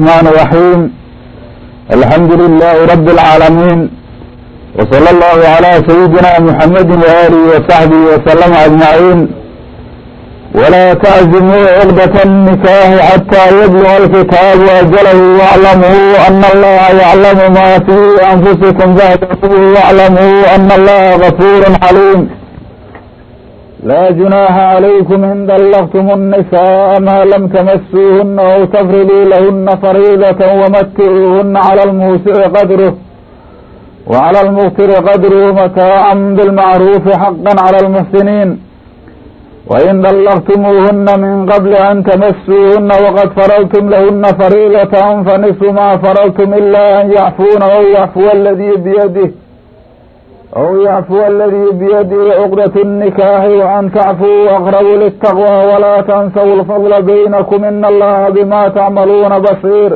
الرحمن الرحيم الحمد لله رب العالمين وصلى الله على سيدنا محمد وآله وصحبه وسلم أجمعين ولا تعزموا عقدة النكاح حتى يبلغ الكتاب أجله واعلموا أن الله يعلم ما في أنفسكم فاهتدوا واعلموا أن الله غفور حليم laa junaaha calaykum in dallaqtum الnisaءa maa lam tamasuuhuna aw tafriduu lahuna fariidaة wamaticuuhuna calى اlmuusici qadruh wcalى اlmuqtiri qadruhu mataaca bilmacruufi xaqa calى اlmuxsiniin wain dallaqtumuuhuna min qabli an tamasuuhuna waqad faradtum lahuna fariidaةan fanisfu maa faradtum ila an yacfuuna aw yacfuwa aladii biyadih aw yacfuwa aladii biyadihi cuqdat الnikaaxi waan tacfuu aqrabu litaqwى walaa tansaw lfadla baynakum ina allaha bima tacmaluuna basiir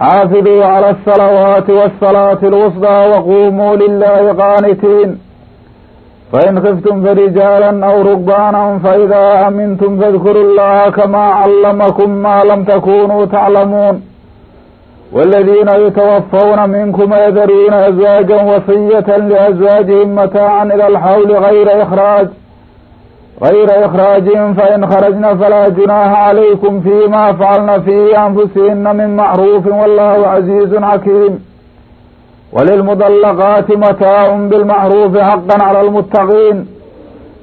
xaafiduu calى الsalawaati wالsalaati اlwusdaa waqumuu lilahi qaanitiin fain kiftum farijaalan aw rugbaana faidaa amintum faاdkuruu اllaha kamaa callamakum maa lam takunuu taclamuun والذين يتوفون منكم ويذرون أزواجا وصية لأزواجهم متاعا إلى الحول غير إخراج غير إخراج فإن خرجن فلا جناح عليكم فيما فعلن في أنفسهن من معروف والله عزيز حكيم وللمطلقات متاع بالمعروف حقا على المتقين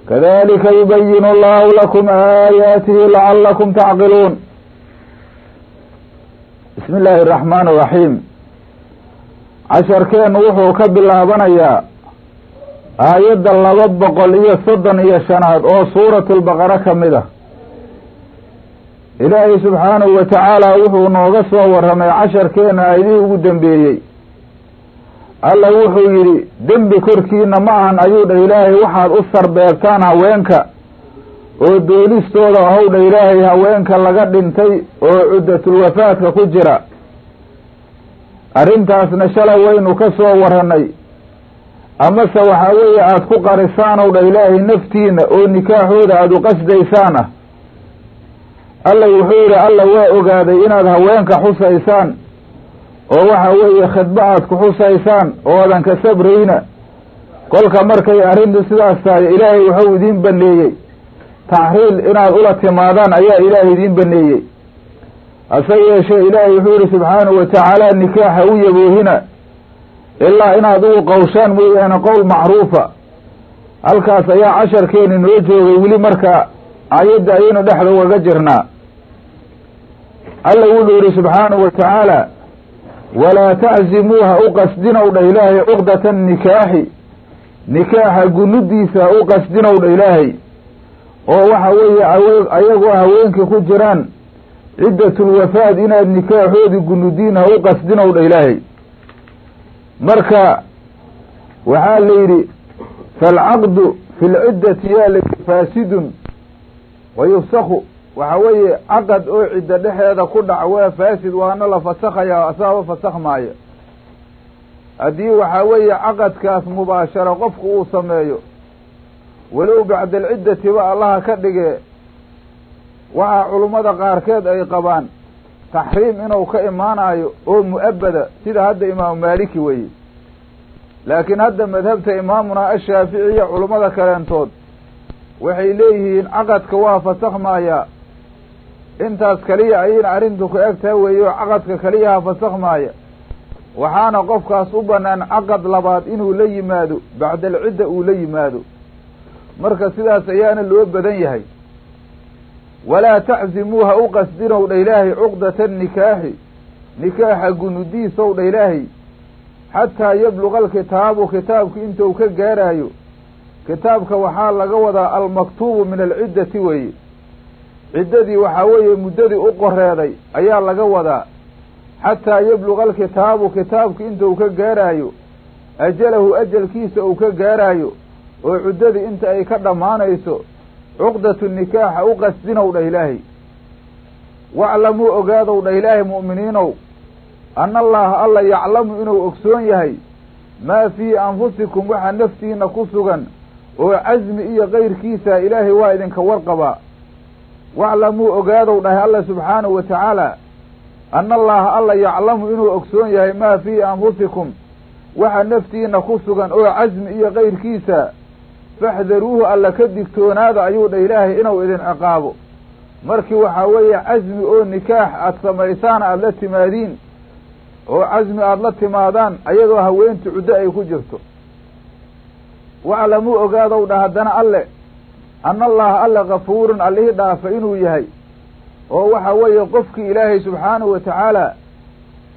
كذلك يبين الله لكم آياته لعلكم تعقلون bismi illaahi araxmaan iraxiim casharkeennu wuxuu ka bilaabanayaa aayadda laba boqol iyo soddon iyo shanaad oo suuratulbaqara ka mid ah. Ilaahay subxaanahu wa tacaala wuxuu nooga soo warramay casharkeenna aydii ugu dembeeyey alla wuxuu yidhi dembi korkiina ma ahan ayuu dha ilaahay waxaad u sarbeebtaan haweenka oo doonistooda ahowdha ilaahay haweenka laga dhintay oo cuddatulwafaadka ku jira. Arrintaasna shalay waynu ka soo warranay amase waxaa weeye aada ku qarisaan ow dha ilaahay naftiina oo nikaaxooda aada u qasdaysaan ah alla wuxuu yidhi alla waa ogaaday inaad haweenka xusaysaan oo waxa weeye khidbo aad ku xusaysaan oodan ka sabrayna. Kolka markay arrintu sidaas tahay ilaahay wuxuu idiin baneeyey taxriil inaad ula timaadaan ayaa ilaahay idiin baneeyey hase yeeshee ilaahay wuxuu yihi subxaanahu wa tacaala nikaaxa u yaboohina ilaa inaad ugu qawshaan mooyaane qowl macruufa halkaas ayaa casharkeeni noo joogay weli marka ayadda ayaynu dhexda ugaga jirnaa alla wuxuu yihi subxaanahu wa tacaala walaa taczimuuha u qasdinow dha ilaahay cuqdata nikaaxi nikaaxa gunudiisa u qasdinow dha ilaahay oo waxa weeye ayagoo haweenkii ku jiraan ciddatulwafaad inaad nikaaxoodii gunudiin ha u qasdinow dha ilaahay. Marka waxaa la yidhi faalcaqdu fi lciddati yaa layidhi faasidun wa yufsaku waxa weeye caqad oo cidda dhexeeda ku dhac waa faasid waana la fasakhayaa asaaba fasakhmaayo haddii waxaa weeye caqadkaas mubaashara qofku uu sameeyo walow bacda alciddati ba allaha ka dhigee waxaa culummada qaarkeed ay qabaan taxriim inuu ka imaanayo oo mu'abada sida hadda imaamu maaliki weeye. Laakiin hadda madhabta imaamuna ashaaficiya culummada kaleentood waxay leeyihiin caqadka waa fasakhmaayaa intaas kaliya ayayna arrintu ka eg taha weeye oo caqadka kaliyaha fasakhmaaya. Waxaana qofkaas u bannaan caqad labaad inuu la yimaado bacda alcidda uu la yimaado marka sidaas ayaana loo badan yahay. Walaa taczimuuha u qasdinow dha cuqdata nikaaxi. Nikaaxa gunudiisow dha ilaahay. Xataa yabluqa alkitaabu kitaabku intuu ka gaaraayo. Kitaabka waxaa laga wadaa almaktuubu min alciddati weeye. Ciddadii waxaa weeye muddadii u qoreeday ayaa laga wadaa. Xataa yabluqa alkitaabu kitaabku intuu ka gaaraayo. Ajalahu ajalkiisa uu ka gaaraayo oo cuddadii inta ay ka dhammaanayso cuqdatu nikaaxa u qasdinow dhah ilaahay. Waclamuu ogaadow dhah ilaahay mu'miniinow anna allaha alla yaclamu inuu ogsoon yahay maa fii anfusikum waxa naftiina ku sugan oo casmi iyo kayrkiisa ilaahay waa idinka warqabaa. Waclamuu ogaadow dhahay alla subxaanahu wa tacaala anna allaaha alla yaclamu inuu ogsoon yahay maa fii anfusikum waxa naftiina ku sugan oo casmi iyo kayrkiisa faxdaruuhu alla ka digtoonaada ayuu dha ilaahay inuu idin ciqaabo. Markii waxaa weeye casmi oo nikaax aada samaysaan aada la timaadiin oo casmi aada la timaadaan ayadoo haweentu cuddo ay ku jirto. Waclamuu ogaadow dha haddana alle anna allaha alle kafuurun allihii dhaafa inuu yahay oo waxa weeye qofkii ilaahay subxaanahu wa tacaala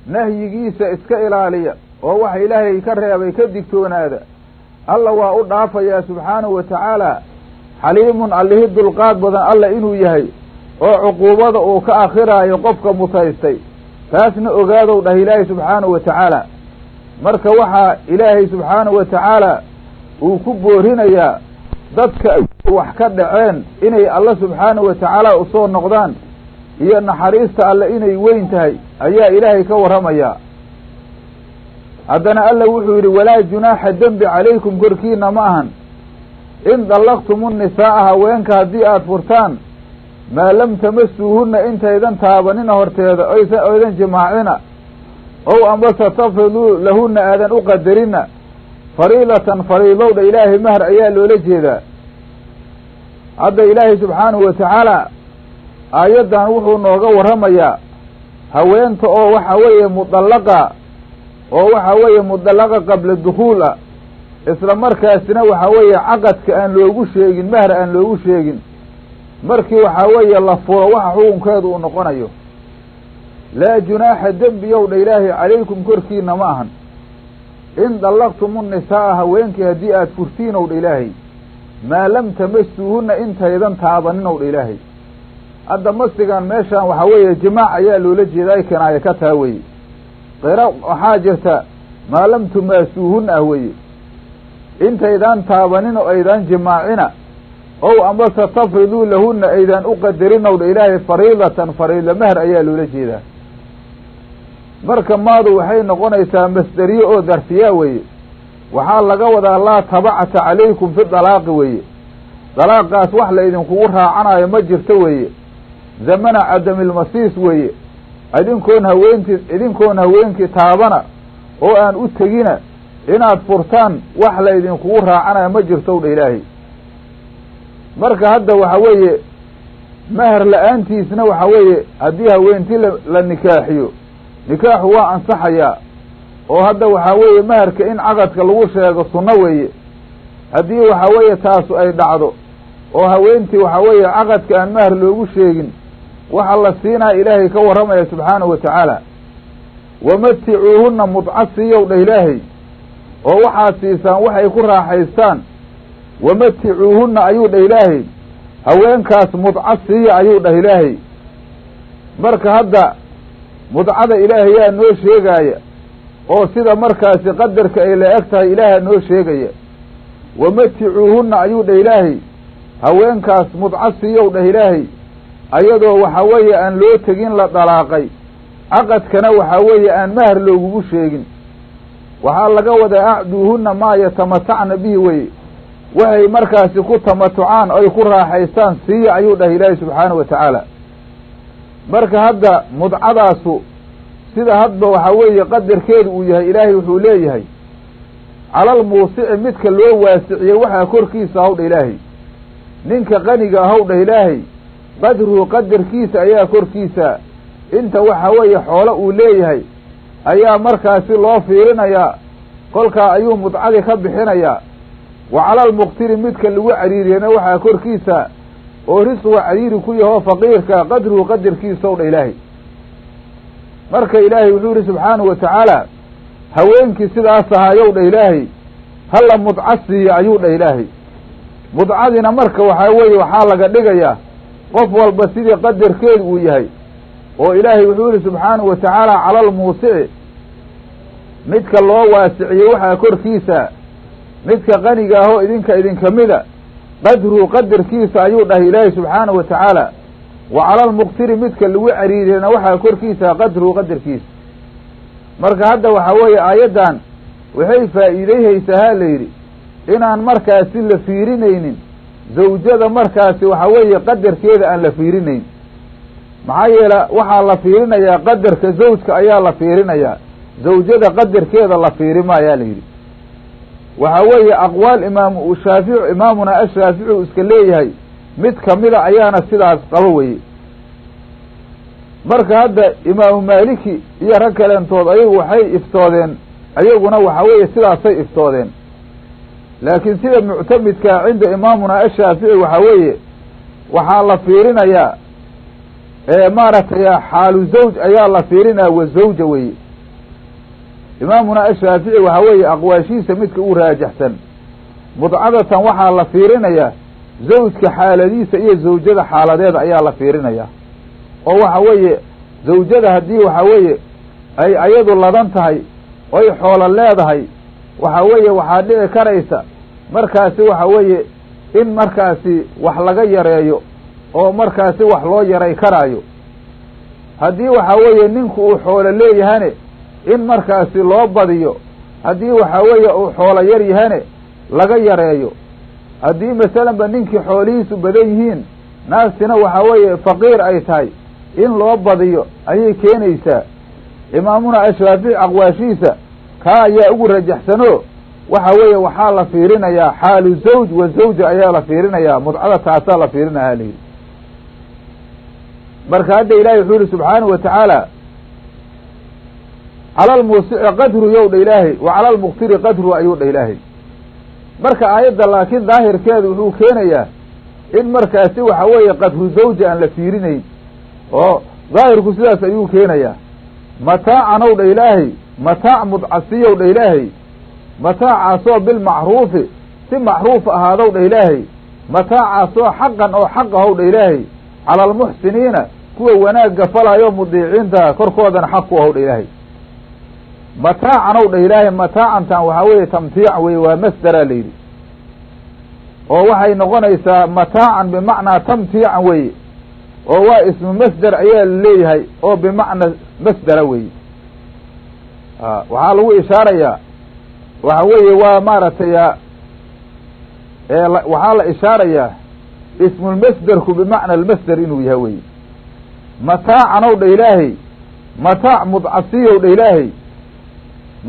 nahyigiisa iska ilaaliya oo waxa ilaahay ka reebay ka digtoonaada alla waa u dhaafayaa subxaanahu wa tacaala. Xaliimun allihii dulqaad badan alla inuu yahay oo cuquubada uu ka akhiraayo qofka mutaystay. Taasna ogaadow dhah ilaahay subxaanahu wa tacaala. Marka waxaa ilaahay subxaanahu wa tacaala uu ku boorinayaa dadka wax ka dhaceen inay alla subxaanahu wa tacaala u soo noqdaan iyo naxariista alle inay weyn tahay ayaa ilaahay ka warramayaa haddana alla wuxuu yidhi walaa junaaxa dembi calaykum korkiina ma ahan. In dallaqtumu nisaa'a haweenka haddii aada furtaan maa lam tamasuuhunna intaydan taabanina horteeda oysan oydan jimaacina ow ambase tafriduu lahunna aadan u qadarina fariidatan fariidowdha ilaahay mahar ayaa loola jeedaa. Hadda ilaahay subxaanahu wa tacaala aayaddan wuxuu nooga warramayaa haweenta oo waxa weeye mudallaqa oo waxa weeye mudallaqa qabla dukhuul ah isla markaasina waxaa weeye caqadka aan loogu sheegin mahar aan loogu sheegin markii waxaa weeye la furo waxa xukunkeedu uu noqonayo. Laa junaaxa dembiyow dha ilaahay calaykum korkiina ma ahan. In dallaqtumu nisaa'a haweenkii haddii aada furtiinow dha ilaahay maa lam tamasuuhunna intaydan taabaninow dha ilaahay hadda masigan meeshaan waxaa weeye jimaac ayaa loola jeedaa kinaaye ka taa weye qira waxaa jirta maa lam tumaasuuhunna ah weye intaydaan taabanin oo aydaan jimaacina ow amase tafriduu lahunna aydaan u qadarinow dha ilaahay fariidatan fariida mahar ayaa loola jeedaa. Marka maadu waxay noqonaysaa masderiye oo darfiyaa weeye. Waxaa laga wadaa laa tabacata calaykum fi dalaaqi weeye. Dalaaqaas wax la idinkugu raacanayo ma jirto weeye. Zamana cadamilmasiis weeye idinkoon haweentii idinkoon haweenkii taabana oo aan u tegina inaad furtaan wax la idinkugu raacanayo ma jirtow dha ilaahay. Marka hadda waxa weeye mahar la'aantiisna waxa weeye haddii haweentii la nikaaxiyo nikaaxu waa ansaxayaa oo hadda waxaa weeye maharka in caqadka lagu sheego sunno weeye haddii waxaa weeye taasu ay dhacdo oo haweentii waxaa weeye caqadka aan mahar loogu sheegin waxa la siinaa ilaahay ka warramaya subxaanahu wa tacaala. Wamaticuuhunna mudca siiyow dhah ilaahay oo waxaad siisaan waxay ku raaxaystaan. Wamaticuuhunna ayuu dhah ilaahay haweenkaas mudca siiya ayuu dhah ilaahay. Marka hadda mudcada ilaahayaa noo sheegaaya oo sida markaasi qadarka ay la eg tahay ilaaha noo sheegaya. Wamaticuuhunna ayuu dhah ilaahay haweenkaas mudca siiyow dhah ilaahay ayadoo waxaa weeye aan loo tegin la dalaaqay caqadkana waxaa weeye aan mahar loogugu sheegin. Waxaa laga wadaa acduuhunna maa yatamatacna bihi weye waxay markaasi ku tamatucaan ay ku raaxaystaan siiya ayuu dhahay ilaahay subxaanahu wa tacaala. Marka hadda mudcadaasu sida hadba waxaa weeye qadarkeedu uu yahay ilaahay wuxuu leeyahay calal muusici midka loo waasiciyey waxaa korkiisa hawdha ilaahay. Ninka qaniga ahowdha ilaahay qadruhu qadarkiisa ayaa korkiisa. Inta waxa weeye xoolo uu leeyahay ayaa markaasi loo fiirinayaa. Kolkaa ayuu mudcadii ka bixinayaa. Wa calalmuqtiri midka lagu cariiriyana waxaa korkiisa. Oo risqiga cariiri ku yahoo faqiirka qadruhu qadarkiisa ow dha ilaahay. Marka ilaahay wuxuu yihi subxaanahu wa tacaala haweenkii sidaas ahaayow dha ilaahay hala mudca siiya ayuu dha ilaahay. Mudcadina marka waxaa weeye waxaa laga dhigayaa qof walba sidii qadarkeedu uu yahay oo ilaahay wuxuu yihi subxaanahu wa tacaala calalmuusici midka loo waasiciyey waxaa korkiisa midka qaniga ahoo idinka idinka mida qadruhu qadarkiisa ayuu dhahay ilaahay subxaanahu wa tacaala. Wa calalmuqtiri midka lagu cariiriyana waxaa korkiisa qadruhu qadarkiisa. Marka hadda waxaa weeye aayaddan waxay faa'iideyhaysaa ha la yidhi inaan markaasi la fiirinaynin zawjada markaasi waxaa weeye qadarkeeda aan la fiirinayn. Maxaa yeele waxaa la fiirinayaa qadarka zawjka ayaa la fiirinayaa. Zawjada qadarkeeda la fiirima ayaa la yidhi. Waxa weeye aqwaal imaamu shaafici imaamuna ashaafici uu iska leeyahay mid kamida ayaana sidaas qabo weye marka hadda imaamu maaliki iyo rag kaleentood ayagu waxay iftoodeen ayaguna waxa weeye sidaasay iftoodeen laakiin sida muctamidkaa cinda imaamuna ashaafici waxa weeye waxaa la fiirinayaa maaragtay xaalu zawj ayaa la fiirinaya wa zawja weye imaamuna ashaafici waxa weeye aqwaashiisa midka u raajaxsan. Mudcadatan waxaa la fiirinayaa zawjka xaaladiisa iyo zawjada xaaladeeda ayaa la fiirinayaa. Oo waxa weeye zawjada haddii waxa weeye ay ayadu ladan tahay oy xoolo leedahay waxa weeye waxaa dhici karaysa markaasi waxa weeye in markaasi wax laga yareeyo oo markaasi wax loo yaray karaayo. Haddii waxa weeye ninku uu xoolo leeyahane in markaasi loo badiyo haddii waxa weeye uu xoolo yar yahane laga yareeyo. Haddii masalanba ninkii xoolihiisu badan yihiin naastina waxa weeye faqiir ay tahay in loo badiyo ayay keenaysaa. Imaamuna ashaafici aqwaashiisa kaa ayaa ugu rajaxsano waxa weeye waxaa la fiirinayaa xaalu zawj wa zawja ayaa la fiirinayaa mudcada taasaa la fiirinaya layidhi marka hadda ilaahay wuxuu yihi subxaanahu wa tacaala cala almuusici qadru yow dha ilaahay wa cala almuqtiri qadru ayuu dha ilaahay. Marka aayadda laakiin daahirkeedu wuxuu keenayaa in markaasi waxa weeye qadru zawja aan la fiirinayn oo daahirku sidaas ayuu keenayaa. Mataacan ow dha ilaahay mataac mudcasiyow dha ilaahay mataacaasoo bilmacruufi si macruuf ahaadow dha ilaahay. Mataacaasoo xaqan oo xaq ahow dha ilaahay. Cala almuxsiniina kuwa wanaagga falaayo mudiiciinta korkoodana xaq ku ahow dha ilaahay. Mataacan ow dha ilaahay mataacantan waxaa weeye tamtiic weye waa masdera la yidhi. Oo waxay noqonaysaa mataacan bimacnaa tamtiican weye oo waa ismu masder ayaa la leeyahay oo bimacna masdera weye waxaa lagu ishaarayaa waxa weeye waa maaragtay waxaa la ishaarayaa ismulmasderku bimacna almasder inuu yahay weye mataacan ow dha ilaahay mataac mudcasiyow dha ilaahay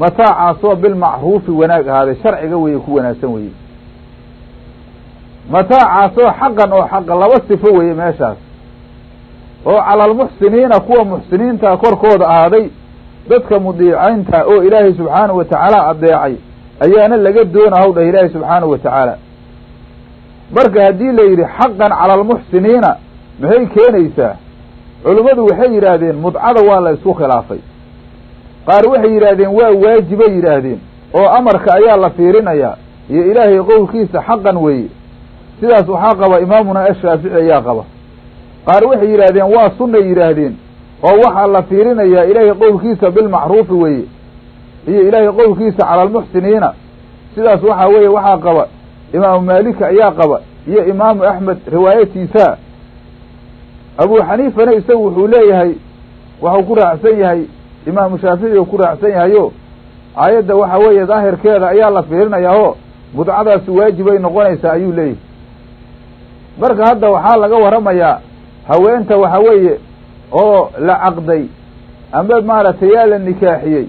mataacaasoo bilmacruufi wanaag ahaaday sharciga weye ku wanaagsan weye mataacaasoo xaqan oo xaqa laba sifo weye meeshaas. Oo cala almuxsiniina kuwa muxsiniinta korkooda ahaaday dadka mudiicaynta oo ilaahay subxaanahu wa tacaala adeecay ayaana laga doona haw dhah ilaahay subxaanahu wa tacaala. Marka haddii la yidhi xaqan cala almuxsiniina maxay keenaysaa? Culimmadu waxay yidhaahdeen mudcada waa la isku khilaafay. Qaar waxay yidhaahdeen waa waajibay yidhaahdeen oo amarka ayaa la fiirinayaa iyo ilaahay qowlkiisa xaqan weeye. Sidaas waxaa qaba imaamuna ashaafici ayaa qaba. Qaar waxay yidhaahdeen waa sunnay yidhaahdeen oo waxaa la fiirinayaa ilaahay qowlkiisa bilmacruufi weeye iyo ilaahay qowlkiisa cala almuxsiniina sidaas waxaa weeye waxaa qaba imaamu maalika ayaa qaba iyo imaamu axmed riwaayatiisa. Abu xaniifana isagu wuxuu leeyahay waxuu ku raacsan yahay imaamu shaafici uu ku raacsan yahayo aayadda waxa weeye daahirkeeda ayaa la fiirinayaa oo mudcadaasi waajibay noqonaysaa ayuu leeyahay. Marka hadda waxaa laga warramayaa haweenta waxa weeye oo la caqday ama maaragtay yaa la nikaaxiyey.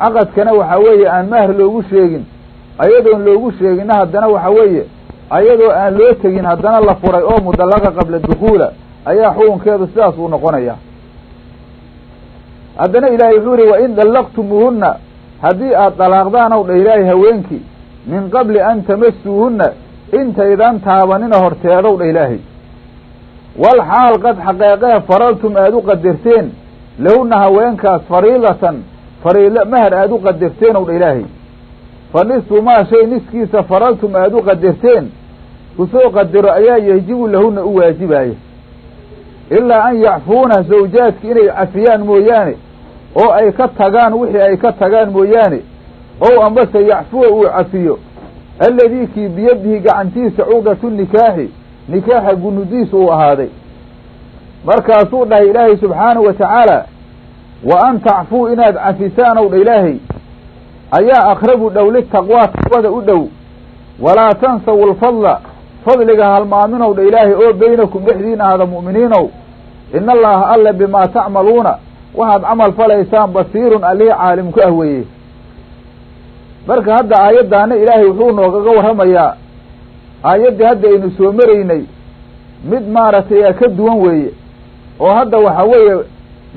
Caqadkana waxa weeye aan mahar loogu sheegin ayadoon loogu sheeginna haddana waxa weeye ayadoo aan loo tegin haddana la furay oo mudallaqa qabla dukhuula ayaa xukunkeedu sidaas uu noqonayaa. Haddana ilaahay wuxuu yihi wain dallaqtumuuhunna haddii aad dalaaqdaan ow dha ilaahay haweenkii min qabli an tamasuuhunna intaydan taabanina horteedow dha ilaahay wal xaal qad xaqeeqee faraltum aada u qadarteen lahunna haweenkaas fariidatan fariilo mahar aada u qadarteen ow dha ilaahay. Fa nisfu maa shay niskiisa faraltum aada u qadarteen ku soo qadaro ayaa yajibu lahunna u waajibaaya ilaa an yacfuuna zawjaadki inay cafiyaan mooyaane oo ay ka tagaan wixii ay ka tagaan mooyaane ow ambase yacfuwa uu cafiyo alladii kii biyadihi gacantiisa cuqdatu nikaaxi nikaaxa gunudiisa uu ahaaday. Markaasuu dhahay ilaahay subxaanahu wa tacaala wa an tacfuu inaad cafisaan ow dha ilaahay ayaa aqrabu dhow litaqwaa taqwada u dhow. Walaa tansawu lfadla fadliga halmaaminow dha ilaahay oo beynakum dhexdiin ahada mu'miniinow. Ina allaha alle bimaa tacmaluuna waxaad camal falaysaan basiirun allihii caalim ku ah weeye. Marka hadda aayaddaana ilaahay wuxuu noogaga warramayaa aayaddii hadda aynu soo maraynay mid maaragtay ka duwan weeye oo hadda waxa weeye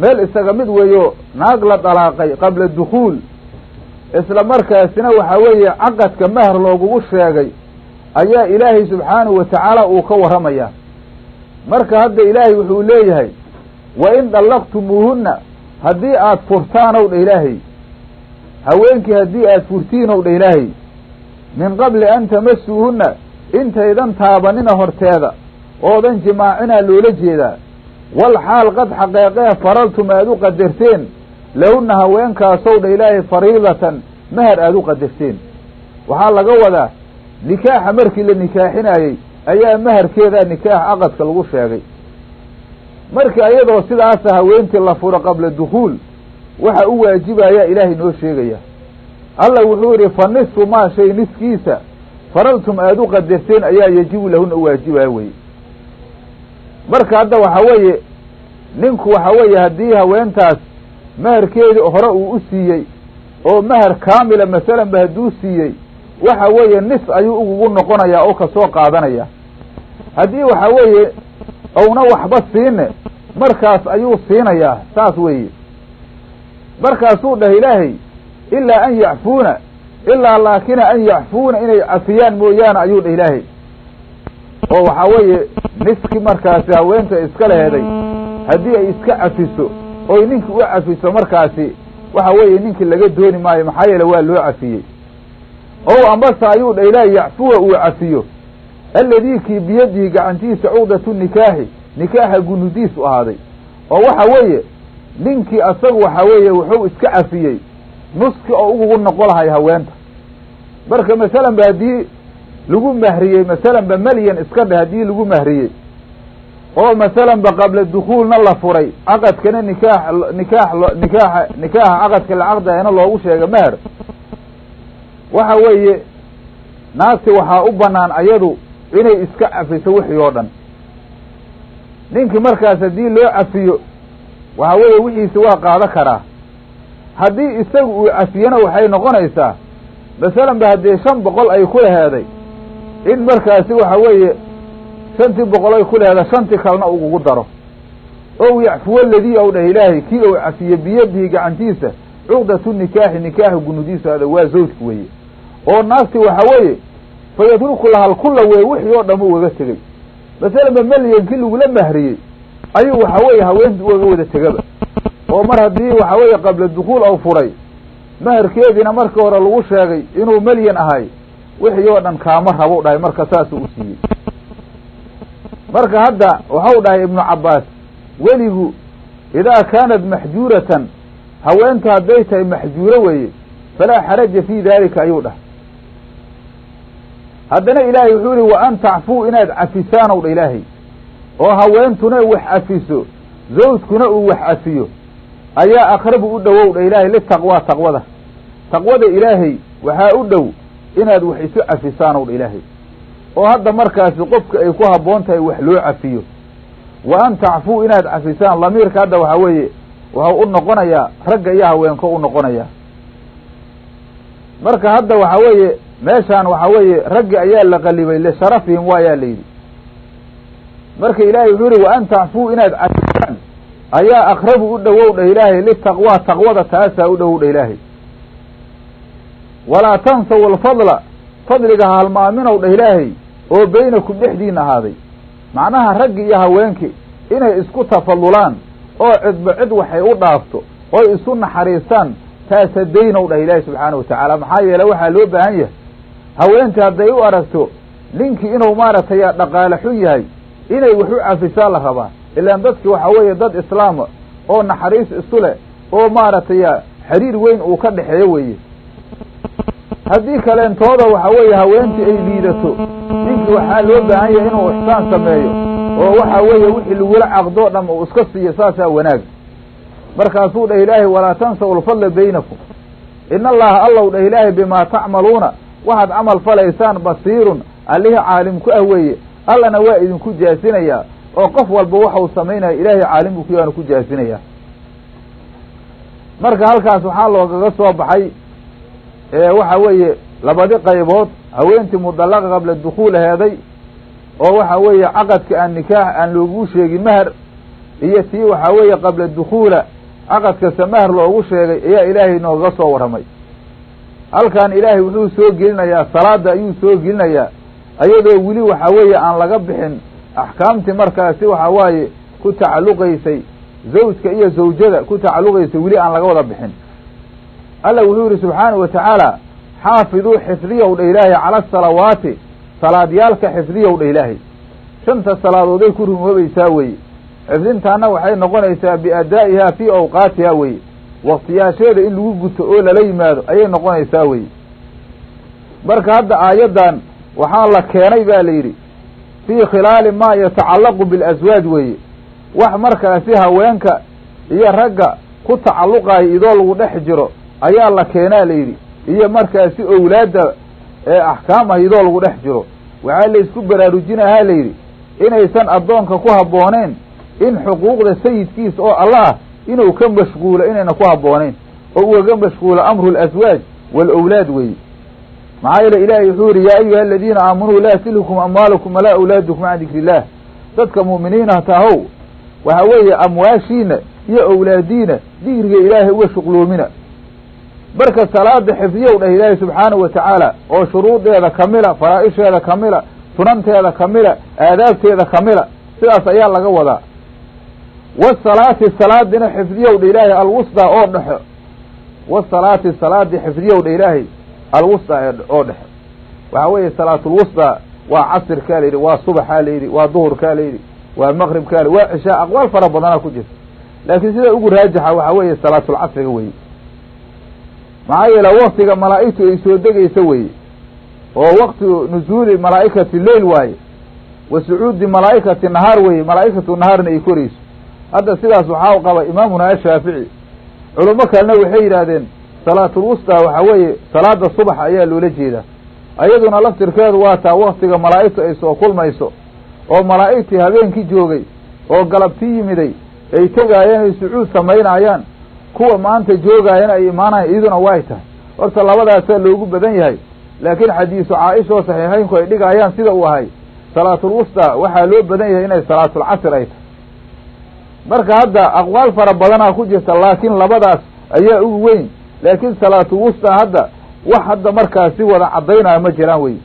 meel isaga mid weeyo naag la dalaaqay qabla dukhuul isla markaasina waxa weeye caqadka mahar loogugu sheegay ayaa ilaahay subxaanahu wa tacaala uu ka warramayaa marka hadda ilaahay wuxuu leeyahay wa in dallaqtumuuhunna haddii aad furtaanow dha ilaahay. Haweenkii haddii aad furtiinow dha ilaahay. Min qabli an tamasuuhunna intaydan taabanina horteeda oodan jimaacinaa loola jeedaa. Wal xaal qad xaqeeqee faraltum aad u qadarteen lahunna haweenkaasow dha ilaahay fariidatan mahar aad u qadarteen waxaa laga wadaa nikaaxa markii la nikaaxinaayey ayaa maharkeedaa nikaax caqadka lagu sheegay. Markii ayadoo sidaasa haweentii la furo qabla dukhuul waxa u waajibayaa ilaahay noo sheegaya alla wuxuu yidhi fa nisfu maa shay niskiisa faraltum aad u qadarteen ayaa yajibu lahuna u waajibaya weye marka hadda waxa weeye ninku waxa weeye haddii haweentaas maharkeedii hore uu u siiyey oo mahar kaamila masalan ba hadduu siiyey waxa weeye nis ayuu ugugu noqonayaa oo ka soo qaadanaya. Haddii waxa weeye ouna waxba siine markaas ayuu siinayaa saas weeye. Markaasuu dhah ilaahay ilaa an yacfuuna ilaa laakina an yacfuuna inay cafiyaan mooyaane ayuu dhah ilaahay. oo waxaa weeye niski markaasi haweenta iska leheday haddii ay iska cafiso oy ninkii u cafiso markaasi waxa weeye ninkii laga dooni maayo maxaa yeele waa loo cafiyey. ow ambase ayuu dhah ilaahay yacfuwa uu cafiyo. Alladii kii biyadihi gacantiisa cuqdatu nikaaxi nikaaxa gunudiisu ahaaday. oo waxa weeye ninkii asagu waxa weeye wuxuu iska cafiyey nuski oo ugugu noqo lahay haweenta. Marka masalan ba haddii lagu mahriyey masalan ba melyan iska dheh haddii lagu mahriyey oo masalan ba qabla dukhuulna la furay caqadkana nikaax nikaax nikaaxa nikaaxa caqadka lacaqdahana loogu sheega meher waxa weeye naagti waxaa u banaan ayadu inay iska cafiso wixii oo dhan. Ninkii markaas haddii loo cafiyo waxa weeye wixiisi waa qaado karaa haddii isagu uu cafiyana waxay noqonaysaa masalan ba haddii shan boqol ay ku laheeday in markaasi waxa weeye shantii boqol ay ku laheeda shantii kalena ugugu daro. Ow yacfuwa ladii ow dhah ilaahay kii ou cafiye biyadihi gacantiisa cuqdatu nikaaxi nikaaxa gunudiisa ada waa zawjka weeye. Oo naagti waxa weeye fa yatruku lahal kulla weye wixii oo dham ugaga tegey. Masalan ba melyankii lagula mahriyey ayuu waxa weeye haweentii ugaga wada tegaba oo mar haddii waxa weeye qabla dukhuul ou furay maharkeediina markii hore lagu sheegay inuu melyan ahay wixii oo dhan kaama rabo dhahay marka saasuu u siiyey. Marka hadda waxau dhahay ibnu cabbaas weligu idaa kaanat maxjuuratan haweentu hadday tahay maxjuuro weeye falaa xaraja fii daalika ayuu dhahay. Haddana ilaahay wuxuu yihi wa an tacfuu inaad cafisaanow dha ilaahay. Oo haweentuna wax cafiso zawjkuna uu wax cafiyo ayaa aqrabu u dhowow dha ilaahay litaqwaa taqwada. Taqwada ilaahay waxaa u dhow inaad wax isu cafisaanow dha ilaahay. Oo hadda markaasi qofka ay ku habboon tahay wax loo cafiyo. Wa an tacfuu inaad cafisaan. Lamiirka hadda waxaa weeye waxau u noqonayaa ragga iyo haweenko u noqonayaa. Marka hadda waxaa weeye meeshaan waxaa weeye raggi ayaa la qalibay lisharafihim waayaa la yidhi. Marka ilaahay wuxuu yihi wa an tacfuu inaad cafisaan ayaa aqrabu u dhowow dhah ilaahay litaqwaa taqwada taasaa u dhowow dhah ilaahay. walaa tansaw alfadla fadliga ha halmaaminow dhah ilaahay oo beynakum dhexdiina ahaaday. macnaha raggi iyo haweenki inay isku tafadulaan oo cidba cid waxay u dhaafto oy isu naxariistaan taasa daynow dhah ilaahay subxaana watacaala maxaa yeele waxaa loo baahan yahay haweentii hadday u aragto ninkii inuu maaragtay dhaqaale xun yahay inay wax u cafisaa la rabaa ilaan dadki waxaa weeye dad islaama oo naxariis isu leh oo maaragtay xiriir weyn uu ka dhexeeyo weeye. Haddii kaleentooda waxaa weeye haweentii ay liidato ninkii waxaa loo baahan yahay inuu ixsaan sameeyo oo waxaa weeye wixii lagula caqdoo dham uu iska siiyo saasaa wanaag. Markaasuu dhah ilaahay walaa tansaw alfadla baynakum. Ina allaha allow dhah ilaahay bimaa tacmaluuna. Waxaad camal falaysaan basiirun allihii caalim ku ah weeye. Allana waa idinku jaasinayaa oo qof walba waxa uu samaynaya ilaahay caalim buu ku ku jaasinaya marka halkaas waxaa loogaga soo baxay waxa weeye labadi qaybood haweentii mudallaqa qabla dukuul heeday oo waxa weeye caqadka aan nikaax aan loogu sheegin mahar iyo tii waxaa weeye qabla dukuula caqadkase mahar loogu sheegay ayaa ilaahay nooga soo warramay. Halkan ilaahay wuxuu soo gelinayaa salaada ayuu soo gelinayaa ayadoo weli waxa weeye aan laga bixin axkaamtii markaasi waxa waaye ku tacalluqaysay zawjka iyo zawjada ku tacalluqaysay weli aan laga wada bixin. Alla wuxuu yidhi subxaanahu wa tacaala xaafiduu xifdiyow dha ilaahay cala asalawaati salaadyaalka xifdiyow dha ilaahay. Shanta salaadoodday ku rumoobaysaa weeye. Xifdintaana waxay noqonaysaa biadaa'ihaa fii awqaatiha weeye. Waktiyaasheeda in lagu guto oo lala yimaado ayay noqonaysaa weeye. Marka hadda aayaddan waxaa la keenay ba la yidhi fii khilaali maa yatacallaqu bilaswaaj weeye. Wax markaasi haweenka iyo ragga ku tacalluqayo idoo lagu dhex jiro ayaa la keenaa la yidhi. Iyo markaasi owlaadda ee axkaam ah idoo lagu dhex jiro. Waxaa laysku baraarujinahaa la yidhi inaysan addoonka ku habbooneen in xuquuqda sayidkiisa oo alla ah inuu ka mashquulo inayna ku habboonayn. Oo ugaga mashquulo amru laswaaj waalowlaad weeye maxaa yeele ilaahay wuxuu yidhi yaa ayuha aladiina aamanuu laa tilkum amwaalukum walaa awlaadukum can dikri illaah dadka mu'miniina tahow waxa weeye amwaashiina iyo owlaadiina dikriga ilaahay uga shuqloomina. Marka salaada xifdiyow dhah ilaahay subxaanahu wa tacaala oo shuruudeeda kamila faraa'isheeda kamila sunanteeda kamila aadaabteeda kamila sidaas ayaa laga wadaa. Wasalaati salaadina xifdiyow dha ilaahay alwusdaa oo dhexo wasalaati salaadi xifdiyow dha ilaahay alwusdaa oo dhexo waxaa weeye salaatulwusdaa waa casirkaa layidhi waa subaxaa layidhi waa duhurkaa layidhi waa maqribkaa waa cishaa aqwaal fara badanaa ku jirta. Laakiin sida ugu raajixa waxaa weeye salaatulcasriga weeye. Maxaa yeele waktiga malaa'igtu ay soo degaysa weeye oo wakti nuzuuli malaa'ikati leyl waaye wa sucuudi malaa'ikati nahaar weeye malaa'ikatu nahaarna ay korayso. Hadda sidaas waxaa qaba imaamuna ashaafici culamo kalena waxay yidhaahdeen salaatulwustaa waxaa weeye salaada subax ayaa loola jeedaa. Ayaduna laftirkeedu waa taa waktiga malaa'igtu ay soo kulmayso oo malaa'igtii habeenkii joogay oo galabtii yimiday ay tegaayeen ay sucuud samaynayaan kuwa maanta joogaayana ay imaanayan iyaduna way tahay. Horta labadaasaa loogu badan yahay. Laakiin xadiisu caaisha oo saxiixaynku ay dhigaayaan sida uu ahay salaatulwustaa waxaa loo badan yahay inay salaatulcasr ay tahay. Marka hadda aqwaal fara badanaa ku jirta laakiin labadaas ayaa ugu weyn laakiin salaatulwustaa hadda wax hadda markaasi wada caddaynaya ma jiraan wey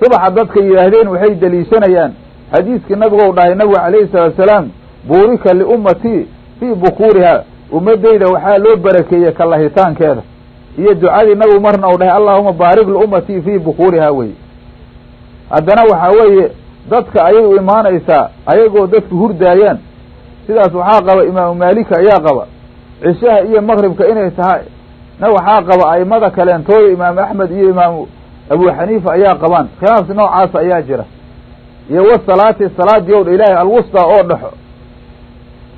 subaxa dadka yidhaahdeen waxay deliishanayaan xadiiskii nabigou dhahay nabigu calayhi salaatu salaam buurika liummatii fii bukuurihaa ummaddayda waxaa loo barakeeyey kalahitaankeeda iyo ducadii nabigu marna u dhahay allaahuma baarik liummatii fii bukuurihaa weye haddana waxaa weeye dadka ayay u imaanaysaa ayagoo dadku hurdaayaan. Sidaas waxaa qaba imaamu maalika ayaa qaba cishaha iyo maqribka inay tahay na waxaa qaba aimada kaleentooda imaamu axmed iyo imaamu abu xaniifa ayaa qabaan. Khilaafsi noocaasa ayaa jira. Iyo wasalaati salaadii ow dha ilaahay alwustaa oo dhexo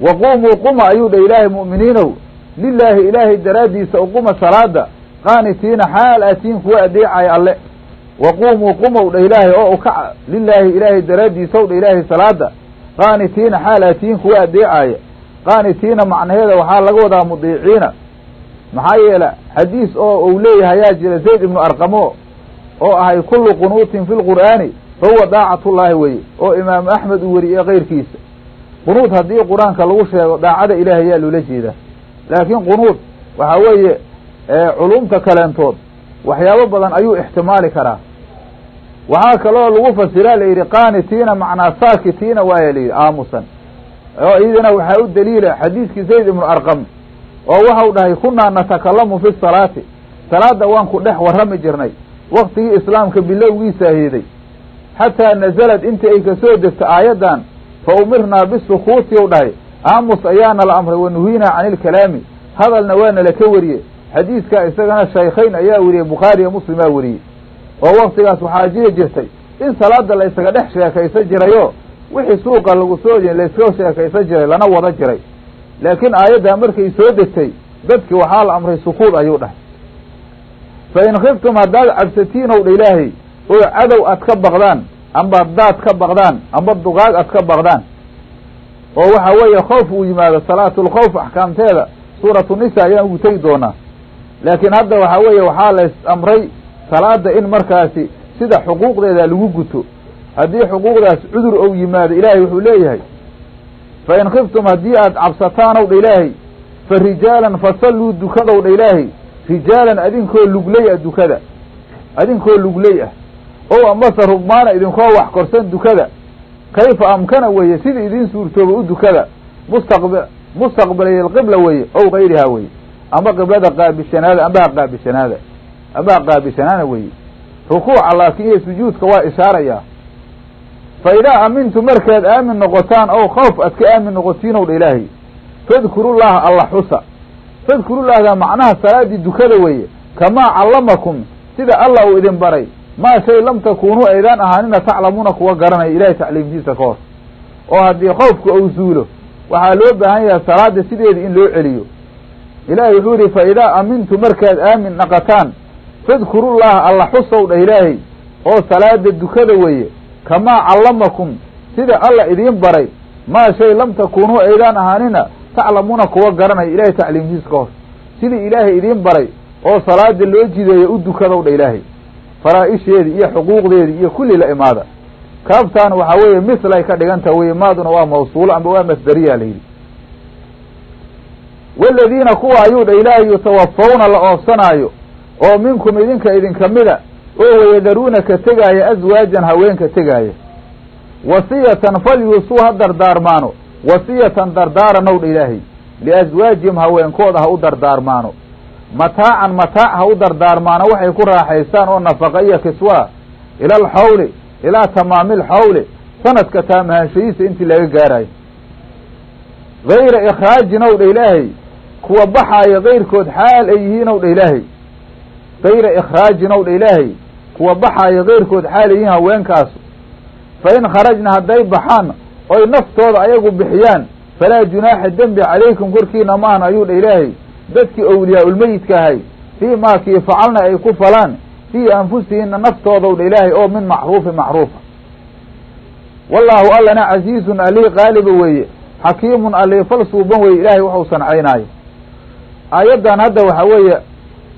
wa quumuu quma ayuu dha ilaahay mu'miniinow. Lilaahi ilaahay daraaddiisa uquma salaada qaanitiina xaal aatiin kuwa adeecaya alle. Wa quumuu qumow dha ilaahay oo ukaca lilaahi ilaahay daraaddiisaw dha ilaahay salaada qaanitiina xaal aatiin kuwa adeecaya qaanitiina macnaheeda waxaa laga wadaa mudiiciina. Maxaa yeele xadiis oo uu leeyahay ayaa jira zayd ibnu arqamo oo ahay kullu qunuutin fi lqur'aani fa huwa daacatullaahi weye oo imaamu axmed uu weriyey keyrkiisa qunuud haddii qur'aanka lagu sheego daacada ilaahay ayaa loola jeedaa. Laakiin qunuud waxaa weeye culumta kaleentood waxyaabo badan ayuu ixtimaali karaa. Waxaa kaloo lagu fasiraa la yidhi qaanitiina macnaa saakitiina waaya la yidhi aamusan oo iyadana waxaa u daliila xadiiskii zayd ibnu arqam oo waxau dhahay kunaa natakalamu fi salaati. Salaadda waan ku dhex warrami jirnay. Waktigii islaamka bilowgiisa heeday xataa nazalad intii ay ka soo degto aayaddan fa umirnaa bisukuuti ou dhahay aamus ayaana la amray wa nuhiinaa cani ilkalaami hadalna waana laka wariye xadiiskaa isagana shaykhayn ayaa weriyey bukhaariya muslimaa weriyey oo waktigaas waxaa jiri jirtay in salaada la ysaga dhex sheekaysan jirayo wixii suuqa lagu soo layska sheekaysan jiray lana wada jiray. Laakiin aayaddaa markay soo degtay dadki waxaa la amray sukuud ayuu dhahay. Fa in khiftum haddaad cabsatiin ow dha ilaahay oo cadow aad ka baqdaan amba daad ka baqdaan amba dugaag ad ka baqdaan. Oo waxa weeye khoof uu yimaado salaatulkhawf axkaamteeda suuratu nisa ayaan ugu tegi doonaa. Laakiin hadda waxaa weeye waxaa la amray salaada in markaasi sida xuquuqdeeda lagu guto haddii xuquuqdaas cudur ou yimaado ilaahay wuxuu leeyahay fa in khiftum haddii aad cabsataanow dha ilaahay fa rijaalan fasalluu dukadow dha ilaahay rijaalan adinkoo lugley ah dukada adinkoo lugley ah ow ambase rugmaana idinkoo wax korsan dukada kayfa amkana weeye sidii idiin suurtooba u dukada mustaqb mustaqbalay alqibla weeye ow gayrihaa weeye amba qiblada qaabishanaada amba ha qaabishanaada amba ha qaabishanaana weeye. Rukuuca laakiin iyo sujuudka waa ishaarayaa fa idaa amintu markaad aamin noqotaan ow khawf aad ka aamin noqotiinow dha ilaahay. Fadkurullaha alla xusa. Fadkurullahda macnaha salaaddii dukada weeye. Kamaa callamakum sida allah uu idin baray. Maa shay lam takuunuu aydaan ahaanina taclamuuna kuwa garanaya ilahay tacliimtiisa ka hor. Oo haddii khoofka ou zuulo waxaa loo baahan yahay salaada sideeda in loo celiyo. Ilaahay wuxuu yidhi fa idaa amintu markaad aamin naqataan fadkurullaha alla xusow dha ilaahay. Oo salaada dukada weeye kamaa callamakum sida alla idiin baray maa shay lam takuunuu aydaan ahaanina taclamuuna kuwa garanaya ilaahay tacliimtiisa ka hor. Sidii ilaahay idiin baray oo salaada loo jideeya u dukadow dha ilaahay. Faraa-isheedii iyo xuquuqdeedii iyo kulli la imaada. Kaabtaan waxaa weeye mislay ka dhiganta weye maaduna waa mawsuulo amba waa masdariya la yidhi. Waladiina kuwa ayuu dha ilaahay yutawafawna la oofsanaayo oo minkum idinka idinka mida oo wayadaruuna ka tegaaya aswaajan haweenka tegaaya wasiyatan falyuusuu ha dardaarmaano wasiyatan dardaaranow dha ilaahay liaswaajihim haweenkooda ha u dardaarmaano mataacan mataac ha u dardaarmaano waxay ku raaxaystaan oo nafaqa iyo kiswaa ila alxawli ilaa tamaami alxawli sanadka taamahaanshahiisa intii laga gaarayo gayra ikhraajin ow dha ilaahay kuwa baxaaya kayrkood xaal ay yihiin ow dha ilaahay gayra ikhraajin ow dha ilaahay kuwa baxaaya kayrkood xaal ay yihiin haweenkaasu fa in kharajna hadday baxaan oy naftooda ayagu bixiyaan falaa junaaxa dembi calaykum korkiina maahan ayuu dha ilaahay. Dadkii awliyaa-ulmeyidka ahay fii maa kii facalna ay ku falaan fii anfusihinna naftoodaw dha ilaahay oo min macruufi macruufa. Wallaahu allana casiizun alii qaaliba weeye xakiimun alii fal suuban weeye ilaahay waxuu sancaynaayo. Aayaddan hadda waxaa weeye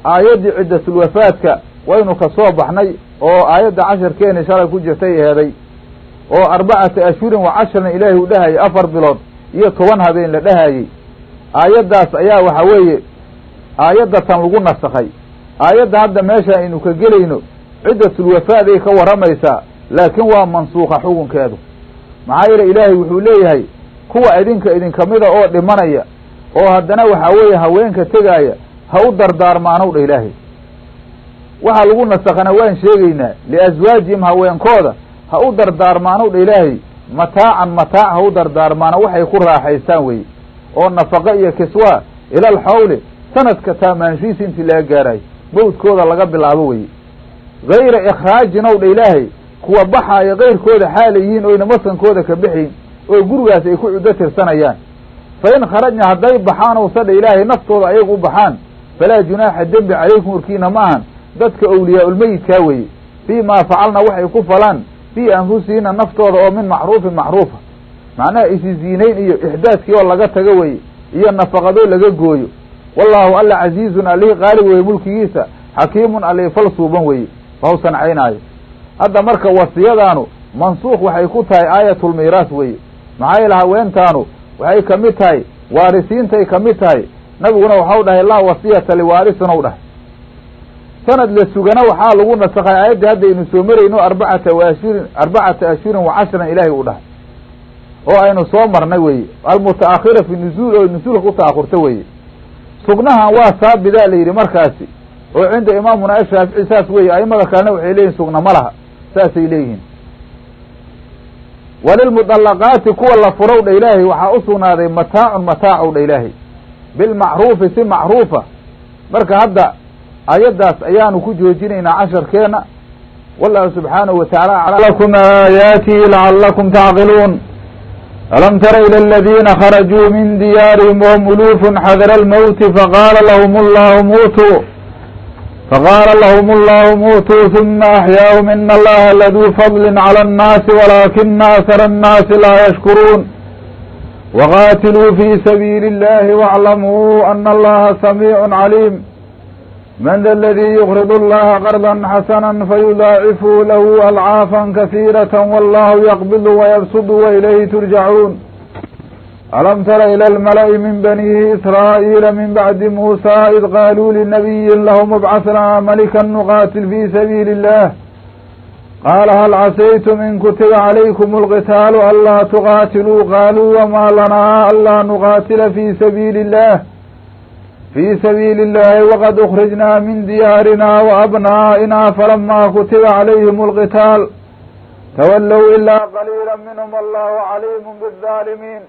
aayaddii ciddatulwafaadka waynu ka soo baxnay oo aayadda casharkeeni shalay ku jirtay eeday oo arbacata ashhurin wa casharan ilaahay u dhahayay afar bilood iyo toban habeen la dhahayey aayaddaas ayaa waxa weeye aayadda tan lagu nasakhay. Aayadda hadda meesha aynu ka gelayno ciddatulwafaaday ka warramaysaa laakiin waa mansuuka xukunkeedu. Maxaa yeele ilaahay wuxuu leeyahay kuwa idinka idinka mida oo dhimanaya oo haddana waxaa weeye haweenka tegaaya ha u dardaarmaanow dha ilaahay waxaa lagu nasakhana waan sheegaynaa liaswaajihim haweenkooda. Ha u dardaarmaanow dha ilaahay. Mataacan mataac ha u dardaarmaano waxay ku raaxaystaan weye oo nafaqo iyo kiswaa ila alxawli sanadka taamaanshihiisa intii laga gaarayo mawdkooda laga bilaabo weye gayra ikhraajin ow dha ilaahay kuwa baxaaya kayrkooda xaalay yihiin oyna masankooda ka bixayn oo gurigaas ay ku cuddo tirsanayaan. Fa in kharajna hadday baxaan owsa dha ilaahay naftooda ayagu u baxaan falaa junaaxa dembi calaykum warkiina ma ahan dadka awliyaa-ulmeyidkaa weeye. Fii maa facalna waxay ku falaan fii anfusihinna naftooda oo min macruufin macruufa. Macnaha isi ziinayn iyo ixdaadkii oo laga tago weye iyo nafaqadoo laga gooyo. Wallaahu alla casiizun alii qaalib weye mulkigiisa xakiimun alii fal suuban weeye. Wahu sancaynaayo hadda marka wasiyadaanu mansuukh waxay ku tahay aayatulmiiraas weeye. Maxaa yeele haweentaanu waxay ka mid tahay waarisiintay ka mid tahay. Nabiguna waxau dhahay laa wasiyata liwaarisin ou dhahay sanad la sugana waxaa lagu nasakhay aayaddii hadda aynu soo marayno arbacata waashurin arbacata ashhurin wa cashran ilaahay u dhahay. oo aynu soo marnay weeye. Almutaakhira fi nuzuul oo nusuulka ku ta'akhurta weeye. Sugnahan waa saabidaa la yidhi markaasi oo cinda imaamuna ashaafici saas weeye aimada kalena waxay leeyihiin sugna ma laha saasay leeyihiin. Walilmudallaqaati kuwa la furow dha ilaahay waxaa u sugnaaday mataacun mataacow dha ilaahay. Bilmacruufi si macruufa. Marka hadda aayaddaas ayaanu ku joojinaynaa casharkeena. Wallahu subxaanahu watacaala lakum aayaatii lacalakum tacqiluun alam tara ila aladiina kharajuu min diyaarihim wahum uluufun xadara almowti faqaala lahum allahu muutuu faqaala lahum allahu muutuu huma axyaahum ina allaha laduu fadlin cala annaasi walaakina ahara annaasi laa yashkuruun. Waqaatiluu fii sabiili اllahi wاclamuu ana allaha samiicu caliim. man da aladii yuqrid allaha qarda xasana fayudaacifu lahu alcaafan kasiiraة wallahu yaqbidu wayabsudu wailayhi turjacuun alam tara ilى almala'i min banihi israa'iila min bacdi muusa id qaaluu linabiyin lahum ibcas lanaa malikan nuqaatil fi sabiili اllah qaala hal casaytum in kutiba calaykum alqitaalu anlaa tuqaatiluu qaaluu wama lanaa anlaa nuqaatila fi sabiili اllah fii sabiili اllahi waqad ukrijnaa min diyaarina waabnaa'ina falama kutiba calayhim alqitaal tawallow ilaa qaliila minhum allahu caliimu biالظaalimiin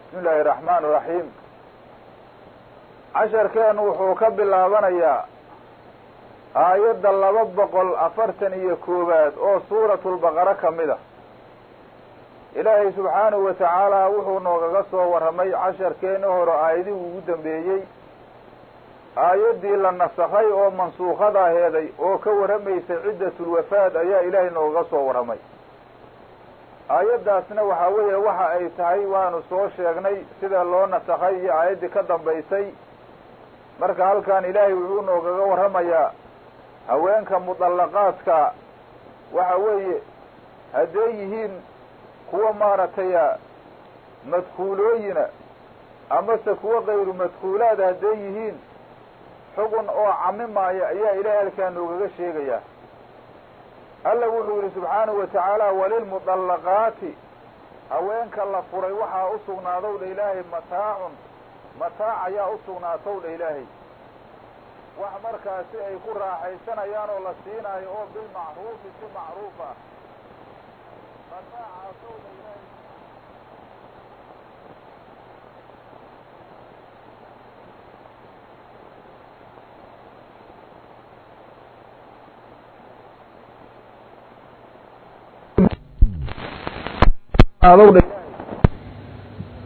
bismi illaahi raxmaan raxiim casharkeenu wuxuu ka bilaabanayaa aayadda laba boqol afartan iyo koowaad oo suuratu lbaqara ka mid a ilaahay subxaanahu wa tacaala wuxuu noogaga soo warramay casharkeeni hore aayadihii ugu dambeeyey. Aayaddii la nasakhay oo mansuukhada aheeday oo ka warramaysay ciddatulwafaad ayaa ilaahay noogaga soo warramay. Aayaddaasna waxaa weeye waxa ay tahay waanu soo sheegnay sida loo nasakhay iyo aayaddii ka dambaysay. Marka halkan ilaahay wuxuu noogaga warramayaa haweenka mudallaqaadka. Waxa weeye hadday yihiin kuwa maaragtay madkuulooyina amase kuwa kayru madkuulaada hadday yihiin xugun oo camimaaya ayaa ilaahay halkaa noogaga sheegayaa alla wuxuu yihi subxaanahu wa tacaala walilmudallaqaati haweenka la furay waxaa u sugnaadow dha ilaahay mataacun mataac ayaa u sugnaatow dha ilaahay. Wax markaasi ay ku raaxaysanayaan oo la siinaayo oo bilmacruufi si macruuf ah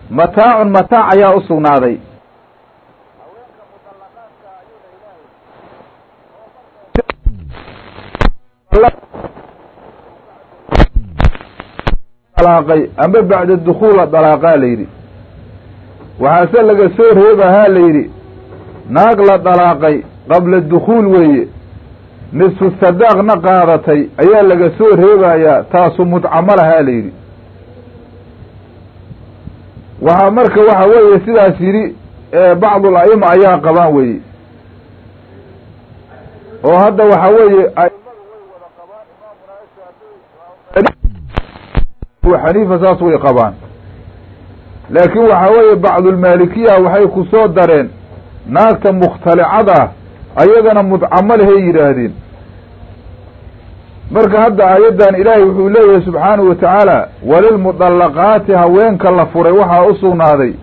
mataacun mataac ayaa u dalaaqay amba bacda dukuula dalaaqaa la yidhi. Waxaase laga soo reebahaa la yidhi naag la dalaaqay qabla dukuul weeye nisfu sadaaqna qaadatay ayaa laga soo reebayaa taasu mudcamo lahaa la yidhi. Waxaa marka waxa weeye sidaas yidhi bacdul a'ima ayaa qabaan weye oo hadda waxa weeye aimadu way wada qabaan imaamuna abu xaniifa saas way qabaan. Laakiin waxa weeye bacdulmaalikiya waxay ku soo dareen naagta mukhtalicada ayadana mudcamo lehay yidhaahdeen. Marka hadda aayaddan ilaahay wuxuu leeyahay subxaanahu wa tacaala walilmudallaqaati haweenka la furay waxaa u sugnaaday.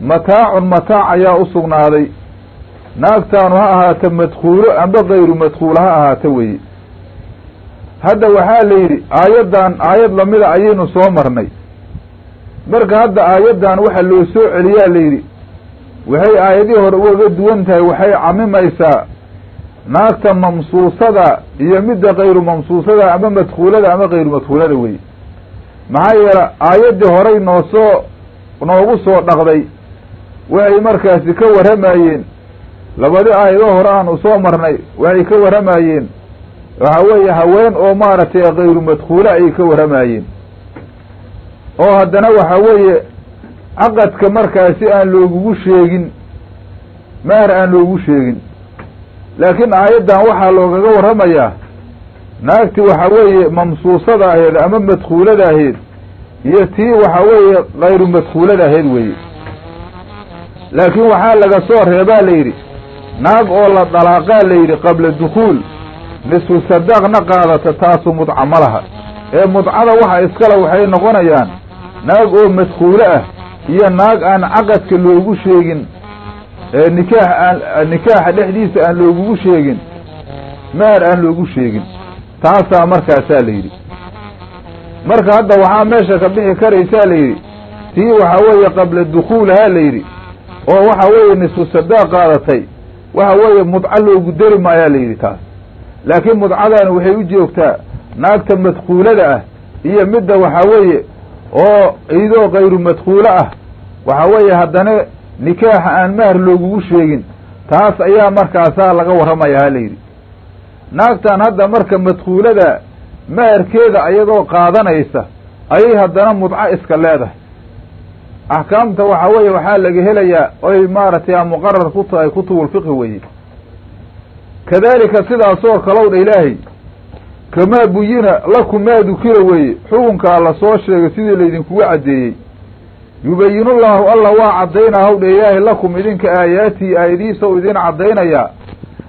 Mataacun mataac ayaa u sugnaaday. Naagtaanu ha ahaata madkuulo amba kayru madkuulo ha ahaata weye hadda waxaa la yidhi aayaddan aayad lamida ayaynu soo marnay. Marka hadda aayaddan waxa loo soo celiyaa la yidhi waxay aayadihii hore ugaga duwan tahay waxay camimaysaa naagta mamsuusada iyo midda kayru mamsuusada ama madkuulada ama kayru madkuulada weye maxaa yeele aayaddii horay noo soo noogu soo dhaqday waxay markaasi ka warramayeen. Labadi aayadoo hore aanu soo marnay waxay ka warramayeen waxa weeye haween oo maaragtay kayru madkuule ayay ka warramayeen oo haddana waxa weeye caqadka markaasi aan loogugu sheegin maar aan loogu sheegin. laakiin aayaddan waxaa loogaga warramayaa naagtii waxa weeye mamsuusada aheed ama madkuulada aheed iyo tii waxa weeye kayru madkuulada aheed weeye. laakiin waxaa laga soo reebaa la yidhi naag oo la dalaaqaa la yidhi qabla dukuul nisfu sadaaqna qaadata taasu mudca ma laha ee mudcada waxa iskale waxay noqonayaan naag oo madkuulo ah iyo naag aan caqadka loogu sheegin. Ee nikaax aan nikaaxa dhexdiisa aan loogugu sheegin maar aan loogu sheegin. Taasaa markaasaa la yidhi. Marka hadda waxaa meesha ka bixi karaysaa la yidhi. Tii waxaa weeye qabla dukuulahaa la yidhi. Oo waxa weeye nisfu sadaaq qaadatay. Waxa weeye mudco loogu dari maayaa la yidhi taas laakiin mudcadaani waxay u joogtaa naagta madkuulada ah iyo midda waxaa weeye oo iyadoo kayru madkuulo ah waxa weeye haddana nikaaxa aan mahar loogugu sheegin taas ayaa markaasaa laga warramaya ha la yidhi. Naagtan hadda marka madkuulada maharkeeda ayadoo qaadanaysa ayay haddana mudco iska leedahay. Axkaamta waxaa weeye waxaa laga helayaa oy maaragtay muqarar ku tahay kutubulfiqhi weye kadaalika sidaasoo kalow dha ilaahay. Kamaa buyina lakum maa dukira weeye. Xukunkaa la soo sheegay sidii laydinkugu caddeeyey yubayinullaahu allah waa caddaynaa howdha ilaahay lakum idinka aayaatii aayadihiisaw idin caddaynayaa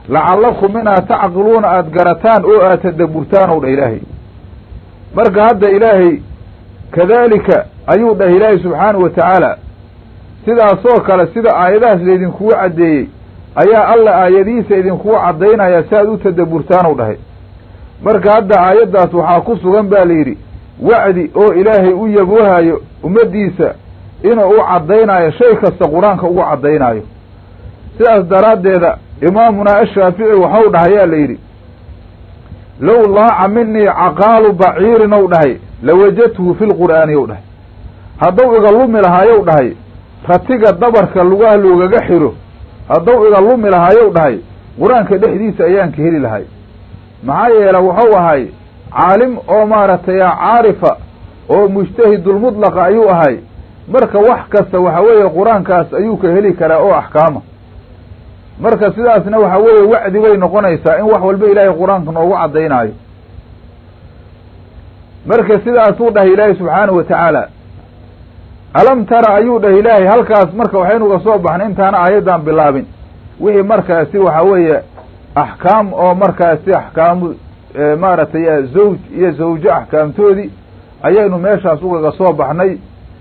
lacallakum inaad tacqiluuna aada garataan oo aad tadabburtaan ow dha ilaahay. Marka hadda ilaahay kadaalika ayuu dhah ilaahay subxaanahu wa tacaala sidaasoo kale sida aayadahaas laydinkugu caddeeyey ayaa alla aayadihiisa idinkugu caddaynaya si aad u tadabburtaan ow dhahay. Marka hadda aayaddaas waxaa ku sugan baa la yidhi wacdi oo ilaahay u yaboohayo ummaddiisa inuu u caddaynayo shay kasta qur'aanka ugu caddaynaayo. Sidaas daraaddeeda imaamunaa ashaafici waxau dhahayaa la yidhi low laaca minii caqaalu baciirin ou dhahay lawajadtuhu fi lqur'aani ou dhahay. Hadduu iga lumi lahaayow dhahay ratiga dabarka lugaha loogaga xiro hadduu iga lumi lahaayow dhahay. Qur'aanka dhexdiisa ayaan ka heli lahay. Maxaa yeele wuxuu ahay caalim oo maaragtay caarifa oo mujtahidulmudlaqa ayuu ahay. Marka wax kasta waxa weeye qur'aankaas ayuu ka heli karaa oo axkaama. Marka sidaasna waxa weeye wacdi bay noqonaysaa in wax walba ilaahay qur'aanka noogu caddaynaayo marka sidaasuu dhahay ilaahay subxaanahu wa tacaala alam tara ayuu dhahay ilaahay halkaas marka waxaynuga soo baxnay intaana aayaddan bilaabin. Wixii markaasi waxa weeye axkaam oo markaasi axkaamu maaragtay zawj iyo zawjo axkaamtoodii ayaynu meeshaas ugaga soo baxnay.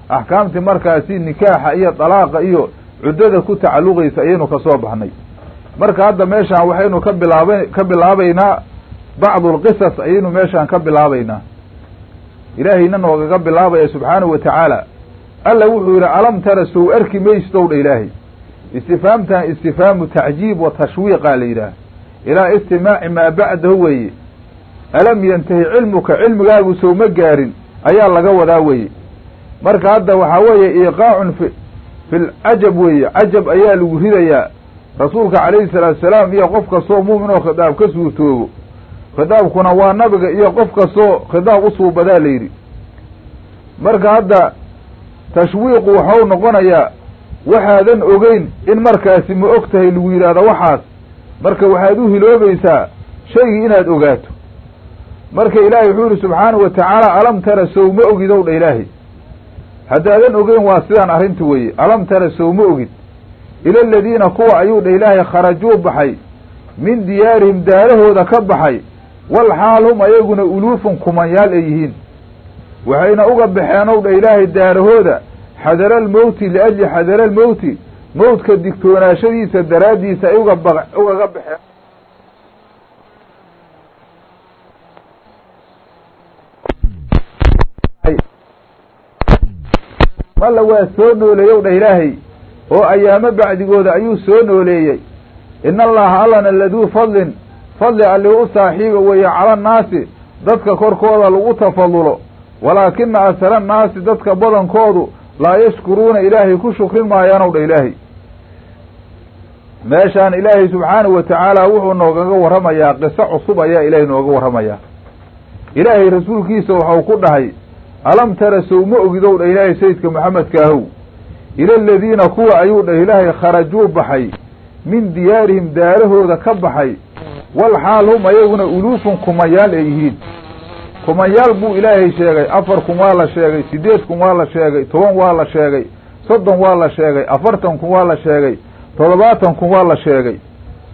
Axkaamtii markaasi nikaaxa iyo dalaaqa iyo cuddada ku tacalluqaysa ayaynu ka soo baxnay. Marka hadda meeshaan waxaynu ka bilaaba ka bilaabaynaa bacdu lqisas ayaynu meeshaan ka bilaabaynaa. Ilaahayna noogaga bilaabaya subxaanahu wa tacaala alla wuxuu yidhi alam tara sow arki maystow dha ilaahay? Istifhaamtan istifhaamu tacjiib wa tashwiiqa la yidhaah ilaa istimaaci maa bacdahu weeye. Alam yantahi cilmuka cilmigaagu sow ma gaarin ayaa laga wadaa weeye. Marka hadda waxaa weeye iiqaacun fi fil cajab weeye. Cajab ayaa lagu ridayaa. Rasuulka calayhi salaatu salaam iyo qof kastoo muumin oo khidaab ka suurtoobo khidaabkuna waa nabiga iyo qof kastoo khidaab u suubadaa la yidhi. Marka hadda tashwiiqu waxau noqonayaa waxaadan ogeyn in markaasi ma og tahay lagu yidhaahdo waxaas. Marka waxaad u hiloobaysaa shaygii inaad ogaato. Marka ilaahay wuxuu yihi subxaanahu wa tacaala alam tara sow ma ogidow dha ilaahay. Haddaadan ogeyn waa sidaan arrinta weeye. Alam tara sow ma ogid. Ila aladiina kuwa ayuu dha ilaahay kharajuu baxay. Min diyaarihim daarahooda ka baxay. Wal hum ayaguna uluufun kumanyaal ay yihiin waxayna uga baxeen ow dha ilaahay daarahooda xadara almowti liajli xadara almowti mowtka digtoonaashadiisa daraaddiisa ay uga ugaga baxeen. Alla waa soo nooleeyow dha ilaahay oo ayaamo bacdigooda ayuu soo nooleeyey. Ina allaha allana laduu fadlin fadli allii u saaxiiba weeye cala annaasi dadka korkooda lagu tafadulo walaakina asara annaasi dadka badankoodu laa yashkuruuna ilaahay ku shukrin maayaanow dha ilaahay. Meeshaan ilaahay subxaanahu wa tacaala wuxuu noogaga warramayaa qiso cusub ayaa ilaahay nooga warramayaa. Ilaahay rasuulkiisa waxau ku dhahay alam tara sow ma ogidow dha ilaahay sayidka maxamedkaahow ila aladiina kuwa ayuu dhah ilaahay kharajuu baxay min diyaarihim daarahooda ka baxay wal xaal hum ayaguna uluufun kumayaal ay yihiin kumayaal buu ilaahay sheegay afar kun waa la sheegay siddeed kun waa la sheegay toban waa la sheegay soddon waa la sheegay afartan kun waa la sheegay toddobaatan kun waa la sheegay.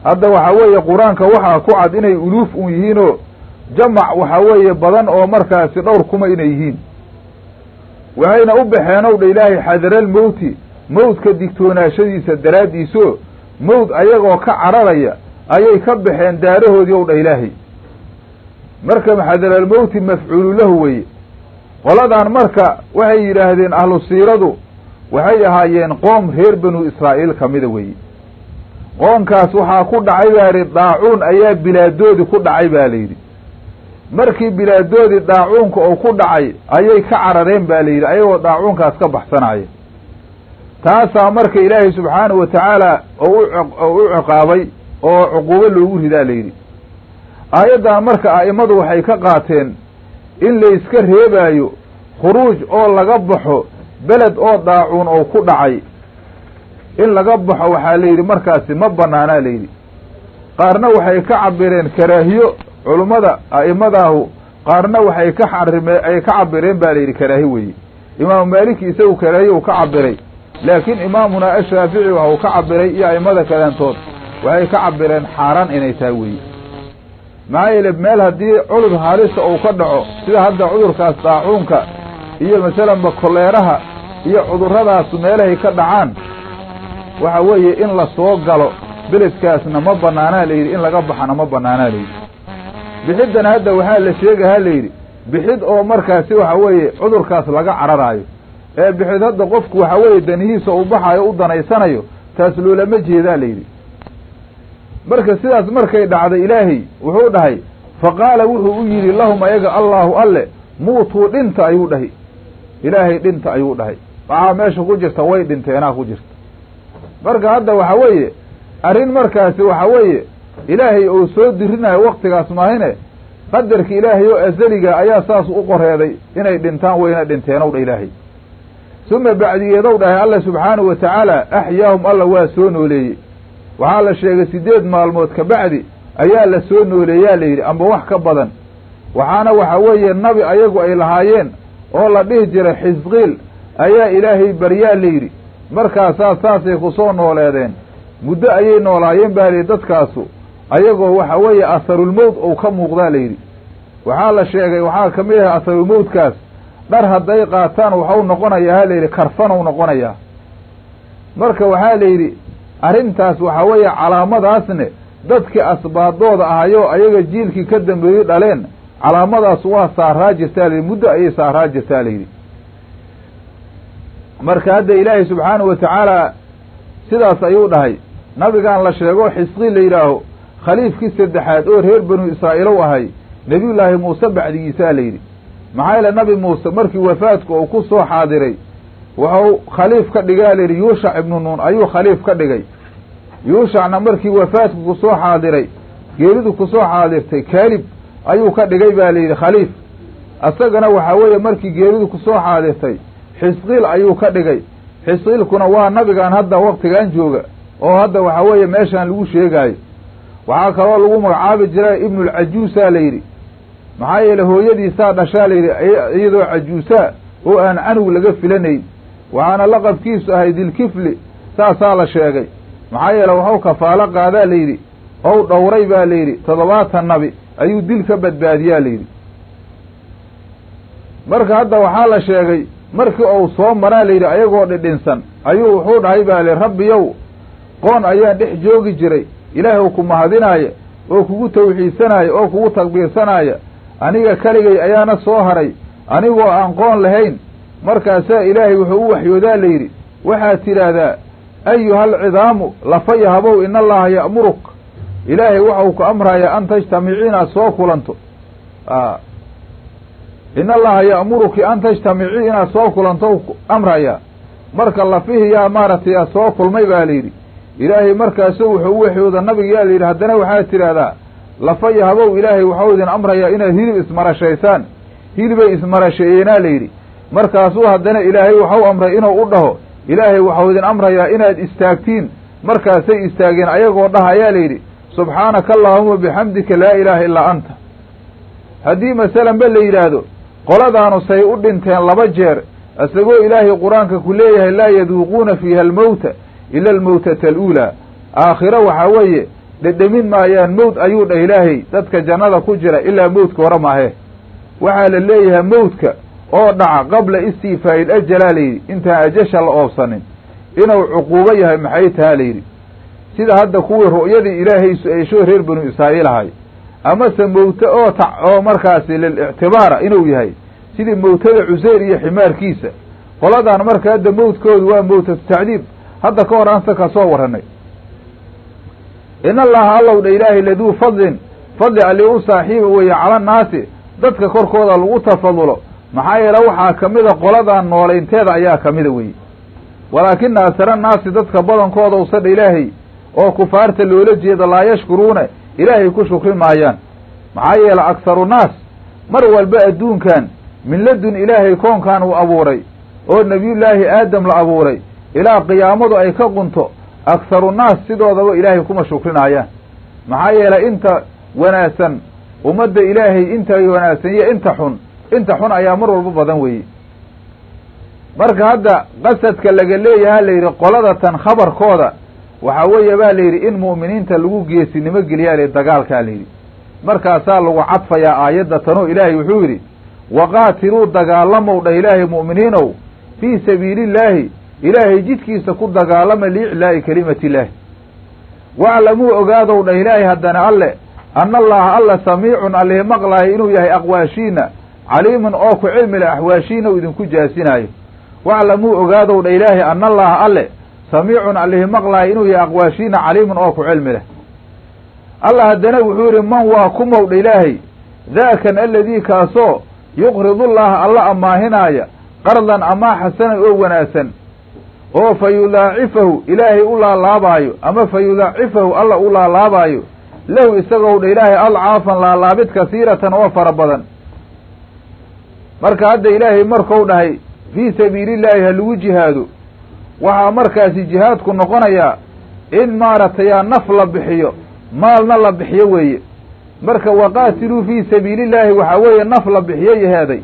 Hadda waxaa weeye qur'aanka waxaa ku cad inay uluuf un yihiinoo jamac waxaa weeye badan oo markaasi dhowr kuma inay yihiin. Waxayna u baxeen ow dha ilaahay xadaralmowti mowdka digtoonaashadiisa daraaddiisoo mowd ayagoo ka cararaya ayay ka baxeen daarahoodii ow dha ilaahay marka xadaralmowti mafcuulu lahu weeye. Qoladan marka waxay yidhaahdeen ahlu siiradu waxay ahaayeen qoom reer banu israa'iil ka mida weeye. Qoonkaas waxaa ku dhacay baa yidhi daacuun ayaa bilaadoodii ku dhacay baa layidhi markii bilaadoodii daacuunka oo ku dhacay ayay ka carareen baa layidhi ayagoo daacuunkaas ka baxsanaya. Taasaa marka ilaahay subxaanahu wa tacaala oo u ciqaabay oo cuquubo loogu ridaa layidhi aayaddan marka a'immadu waxay ka qaateen in layska reebaayo khuruuj oo laga baxo beled oo daacuun oo ku dhacay. In laga baxo waxaa layidhi markaasi ma banaanaa layidhi qaarna waxay ka cabireen karaahiyo culummada a'immadaahu qaarna waxay ka xarime ay ka cabireen baa layidhi karaahi weeye. Imaamu maaliki isagu karaahiyo uu ka cabiray laakiin imaamunaa ashaafici waxa uu ka cabiray iyo a'immada kalentood waxay ka cabireen xaaraan inay tahay weeye maxaa yeele meel haddii cudur halisa uu ka dhaco sida hadda cudurkaas daacuunka iyo masalanba koleeraha iyo cudurradaasu meelahay ka dhacaan waxa weeye in la soo galo beledkaasna ma banaanaa layidhi in laga baxana ma banaanaa layidhi bixiddana hadda waxaa la sheegahaa layidhi bixid oo markaasi waxa weeye cudurkaas laga cararaayo. Ee bixid hadda qofku waxa weeye danihiisa uu baxaayo u danaysanayo taas loolama jeedaa layidhi marka sidaas markay dhacday ilaahay wuxuu dhahay fa qaala wuxuu u yidhi lahum ayaga allaahu alle muutuu dhinta ayuu dhahay. Ilaahay dhinta ayuu dhahay. Waxaa meesha ku jirta way dhinteenaa ku jirta. Marka hadda waxa weeye arrin markaasi waxa weeye ilaahay uu soo dirinayo waktigaas maahine qadarka ilaahay oo azaliga ayaa saas u qoreeday inay dhintaan wayna dhinteenow dha ilaahay. Suma bacdigeedow dhahay alla subxaanahu wa tacaala axyaahum alla waa soo nooleeyey waxaa la sheegay siddeed maalmood ka bacdi ayaa la soo nooleeyaa la yidhi amba wax ka badan. Waxaana waxa weeye nabi ayagu ay lahaayeen oo la dhihi jiray xisqiil ayaa ilaahay baryaa la yidhi markaasaa saasay ku soo nooleedeen. Muddo ayay noolaayeen baa layidhi dadkaasu. Ayagoo waxa weeye asarulmowt ou ka muuqdaa la yidhi. Waxaa la sheegay waxaa ka mid ahay asarulmowtkaas dhar hadday qaataan waxau noqonayaa ha layidhi karfanuu noqonayaa. Marka waxaa la yidhi arrintaas waxaa weeye calaamadaasne dadkii asbaadooda ahayoo ayaga jiilkii ka dambeeyey dhaleen calaamadaas waa saaraa jirtaa layidhi muddo ayay saaraa jirtaa layidhi marka hadda ilaahay subxaanahu wa tacaala sidaas ayuu dhahay. Nabigaan la sheego xisqi la yidhaaho khaliifkii saddexaad oo reer banu israa'iilow ahay nebiyullaahi muuse bacdigiisaa la yidhi. Maxaa yeele nabi muuse markii wafaadku uu ku soo xaadiray wuxuu khaliif ka dhigaa la yidhi yuushac ibnu nuun ayuu khaliif ka dhigay. Yuushacna markii wafaadku ku soo xaadiray geeridu ku soo xaadirtay kaalib ayuu ka dhigay baa la yidhi khaliif. Isagana waxaa weeye markii geeridu ku soo xaadirtay xisqiil ayuu ka dhigay. Xisqiilkuna waa nabigan hadda waktigan jooga oo hadda waxaa weeye meeshaan lagu sheegaayo. Waxaa kaloo lagu magacaabi jira ibnulcajuusaa la yidhi. Maxaa yeele hooyadiisaa dhashaa la yidhi iyadoo cajuusaa oo aan canug laga filanayn waxaana laqabkiisu ahay dilkifli saasaa la sheegay. Maxaa yeele waxuu kafaalo qaadaa la yidhi ou dhowray baa la yidhi toddobaatan nabi ayuu dil ka badbaadiyaa la yidhi. Marka hadda waxaa la sheegay markii uu soo maraa la yidhi ayagoo dhidhinsan ayuu wuxuu dhahay baa li rabbiyow qoon ayaan dhex joogi jiray. Ilaahu ku mahadinaaya oo kugu tawxiidsanaya oo kugu takbiirsanaya aniga keligay ayaana soo haray. Anigoo aan qoon lahayn markaasaa ilaahay wuxuu u waxyoodaa la yidhi waxaad tidhaahdaa ayuhalcidaamu lafaya habow ina allaha ya'muruk. Ilaahay waxau ku amrayaa an tajtamicii inaad soo kulanto. In allaha ya'muruki an tajtamicii inaad soo kulanto amrayaa. Marka lafihii yaa maaragtay aa soo kulmay baa la yidhi. Ilaahay markaasu wuxuu u waxyooda nabiga yaa la yidhi haddana waxaad tidhaahdaa lafaya habow ilaahay waxau idin amrayaa inaad hilib ismarashaysaan. Hilibay ismarasheeyeenaa la yidhi markaasuu haddana ilaahay waxau amray inuu u dhaho. Ilaahay waxau idin amrayaa inaad istaagtiin. Markaasay istaageen ayagoo dhaha ayaa la yidhi subxaanaka allaahuma bixamdika laa ilaaha illaa anta. Haddii masalan ba la yidhaahdo qoladaanu say u dhinteen laba jeer isagoo ilaahay qur'aanka ku leeyahay laa yaduuquuna fiiha almowta ila almowtata aluulaa. Aakhiro waxaa weeye dhedhemin maayaan mowt ayuu dhah ilaahay dadka jannada ku jira ilaa mowtka hore maahe. Waxaa la leeyahay mowtka oo dhaca qabla istiifaa'il ajalaa layidhi intaan ajasha la oobsanin inuu cuquubo yahay maxay tahaa layidhi sida hadda kuwii ru'yadii ilaahay su'eeshoo reer banu israa'iil ahay amase mowte oo ta oo markaasi lilictibaara inuu yahay sidii mowtada cuseyr iyo ximaarkiisa qoladan marka hadda mowtkoodu waa mowtatu tacdiib hadda ka hor aansa ka soo warranay. In allaha allow dha ilaahay laduu fadlin fadli alli u saaxiiba weeye cala naasi dadka korkooda lagu tafadulo maxaa yeele waxaa ka mida qoladan noolaynteeda ayaa ka mida weeye. walaakina asara naasi dadka badankooda usadha ilaahay oo kufaarta loola jeeda laa yashkuruuna ilaahay ku shukri maayaan. maxaa yeele akharu naas mar walba adduunkan min ladun ilaahay koonkan uu abuuray oo nebiyullaahi aadam la abuuray ilaa qiyaamadu ay ka qunto akharu naas sidoodaba ilaahay kuma shukrinaayaan maxaa yeelay inta wanaagsan ummadda ilaahay inta wanaagsan iyo inta xun inta xun ayaa mar walba badan weeye. Marka hadda qasadka laga leeyaha la yidhi qolada tan khabarkooda waxaa weeye baa la yidhi in mu'miniinta lagu geesinimo geliyaa la dagaalkaa la yidhi. Markaasaa lagu cadfayaa aayadda tanoo ilaahay wuxuu yidhi waqaatiluu dagaalamow dhah ilaahay mu'miniinow fii sabiilillaahi ilaahay jidkiisa ku dagaalama liiclaa'i kelimatillaahi waclamuu ogaadow dhah ilaahay haddana alle anna allaha alla samiicun allihi maqlaayo inuu yahay aqwaashiina caliimun oo ku cilmi leh axwaashiina uu idinku jaasinaayo waclamuu ogaadow dha ilaahay anna allaha alle samiicun allihi maqlaayo inuu yahay aqwaashiina caliimun oo ku cilmi leh. Alla haddana wuxuu yidhi man waa kumow dha ilaahay? Daakan aladii kaasoo yuqridullaha alla ammaahinaaya qardan amaa xasanan oo wanaagsan oo fa yudaacifahu ilaahay u laalaabaayo ama fa yudaacifahu alla u laalaabaayo lahu isagow dha ilaahay alcaafan laalaabid kasiiratan oo fara badan marka hadda ilaahay markou dhahay fii sabiilillaahi ha lagu jihaado waxaa markaasi jihaadku noqonayaa in maaragtay naf la bixiyo maalna la bixiyo weeye. Marka waqaatiluu fii sabiilillaahi waxaa weeye naf la bixiyo yaheeday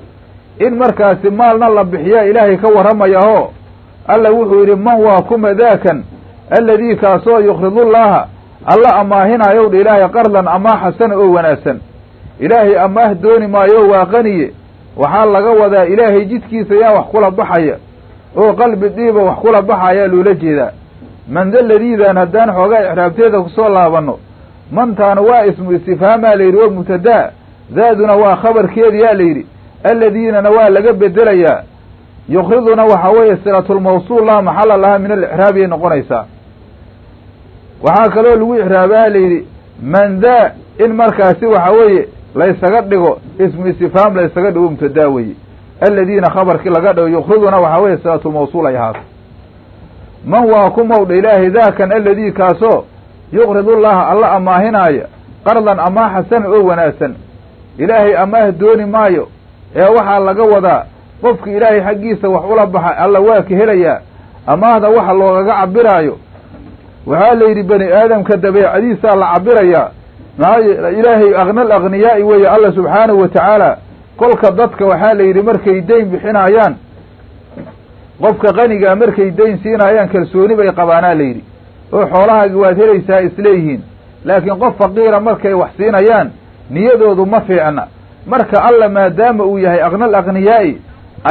in markaasi maalna la bixiyaa ilaahay ka warramayaho alla wuxuu yidhi man waa kuma daakan alladii kaasoo yuqridullaaha alla amaahinaayow dha ilaahay qardan amaah xasana oo wanaagsan. Ilaahay amaah dooni maayo waa qaniye waxaa laga wadaa ilaahay jidkiisa yaa wax kula baxaya. Oo qalbi dhiiba wax kula baxayaa loola jeedaa. Manda ladiidan haddaan xoogaa ixraabteeda ku soo laabanno mantaana waa ismu istifhaamaa la yidhi oo mubtadaa. Daaduna waa khabarkeediyaa la yidhi alladiinana waa laga bedelayaa. Yuqriduna waxaa weeye silatulmawsuul laa maxalla lahaa min alixraabiyay noqonaysaa. Waxaa kaloo lagu ixraabaha la yidhi mandaa in markaasi waxaa weeye laysaga dhigo ismu istifhaam laysaga dhigo mubtadaa weeye aladiina khabarkii laga dhigo yuqriduna waxaa weeye silatulmawsuul ay ahaato. Man waa ku mawdha ilaahay daakan aladii kaasoo yuqridullaha alla ammaahinaaya qardan amaah xasanan oo wanaagsan. Ilaahay amaah dooni maayo ee waxaa laga wadaa qofka ilaahay xaggiisa wax ula baxa alla waa ka helayaa amaahda waxa loogaga cabiraayo waxaa la yidhi bani aadamka dabeecadiisaa la cabirayaa ilaahay aknal akhniyaa'i weeye alla subxaanahu wa tacaala kolka dadka waxaa la yidhi markay dayn bixinaayaan qofka qanigaa markay dayn siinaayaan kalsooni bay qabaanaa la yidhi. Oo xoolahaagi waad helaysaa isleeyihiin laakiin qof faqiira markay wax siinayaan niyadoodu ma fiicna. Marka alla maadaama uu yahay aknal akhniyaa'i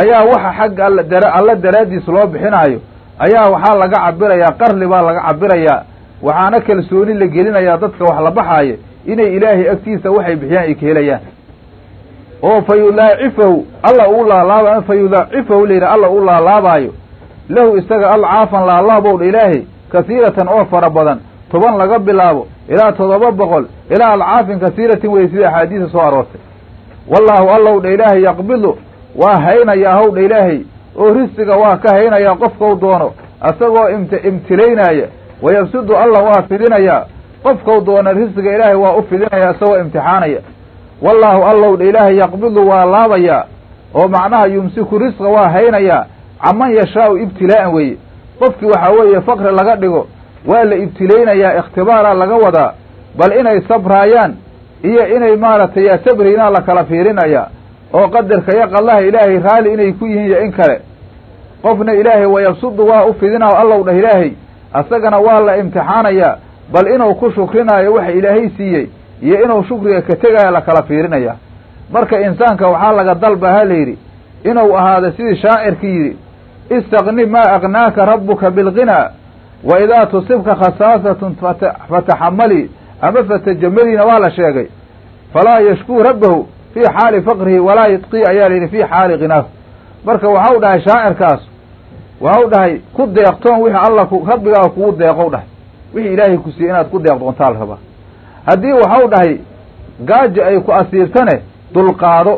ayaa waxa xagga alla dara alla daraaddiis loo bixinaayo. Ayaa waxaa laga cabirayaa qarli baa laga cabirayaa waxaana kalsooni la gelinayaa dadka wax la baxaaya inay ilaahay agtiisa waxay bixiyaan ay ka helayaan. Oo fa yudaacifahu alla uu laalaaba fa yudaacifahu layidhi alla uu laalaabaayo. Lahu isaga alcaafan laalaabowdha ilaahay kasiiratan oo fara badan toban laga bilaabo ilaa toddoba boqol ilaa alcaafin kasiiratin wey sida axaadiisa soo aroortay. Wallaahu allow dha ilaahay yaqbidu waa haynayaa howdha ilaahay. Oo risiga waa ka haynayaa qofkau doono asagoo imt imtilaynaaya wayabsudu alla waa fidinayaa qofkau doona risiga ilaahay waa u fidinaya isagoo imtixaanaya. Wallaahu allow dha ilaahay yaqbidu waa laabayaa oo macnaha yumsiku risqa waa haynayaa caman yashaau ibtilaa'an weeye. Qofkii waxaa weeye fakri laga dhigo waa la ibtilaynayaa ikhtibaaraa laga wadaa bal inay sabraayaan iyo inay maaragtay yaa sabraynaa la kala fiirinayaa oo qadarka iyo qallaha ilaahay raalli inay ku yihiin iyo in kale. Qofna ilaahay wayabsudu waa u fidinaa allow dhah ilaahay asagana waa la imtixaanayaa bal inuu ku shukrinaayo waxa ilaahay siiyey iyo inuu shukriga ka tegaayo la kala fiirinaya. Marka insaanka waxaa laga dalbaha la yidhi inuu ahaado sidii shaacirkii yidhi istakni maa agnaaka rabbuka bilghinaa wa idaa tusibka khasaasatun fataxamali ama fatajamaliina waa la sheegay. Falaa yashkuu rabbahu fii xaali faqrihi walaa yidqii ayaa la yidhi fii xaali ghinaahu marka waxau dhahay shaacirkaas waxau dhahay ku deeqtoon wixii alla rabbigaa kugu deeqow dhahay wixii ilaahay ku siiyey inaad ku deeqdoontaa la rabaa. Haddii waxau dhahay gaajo ay ku asiibtane dulqaado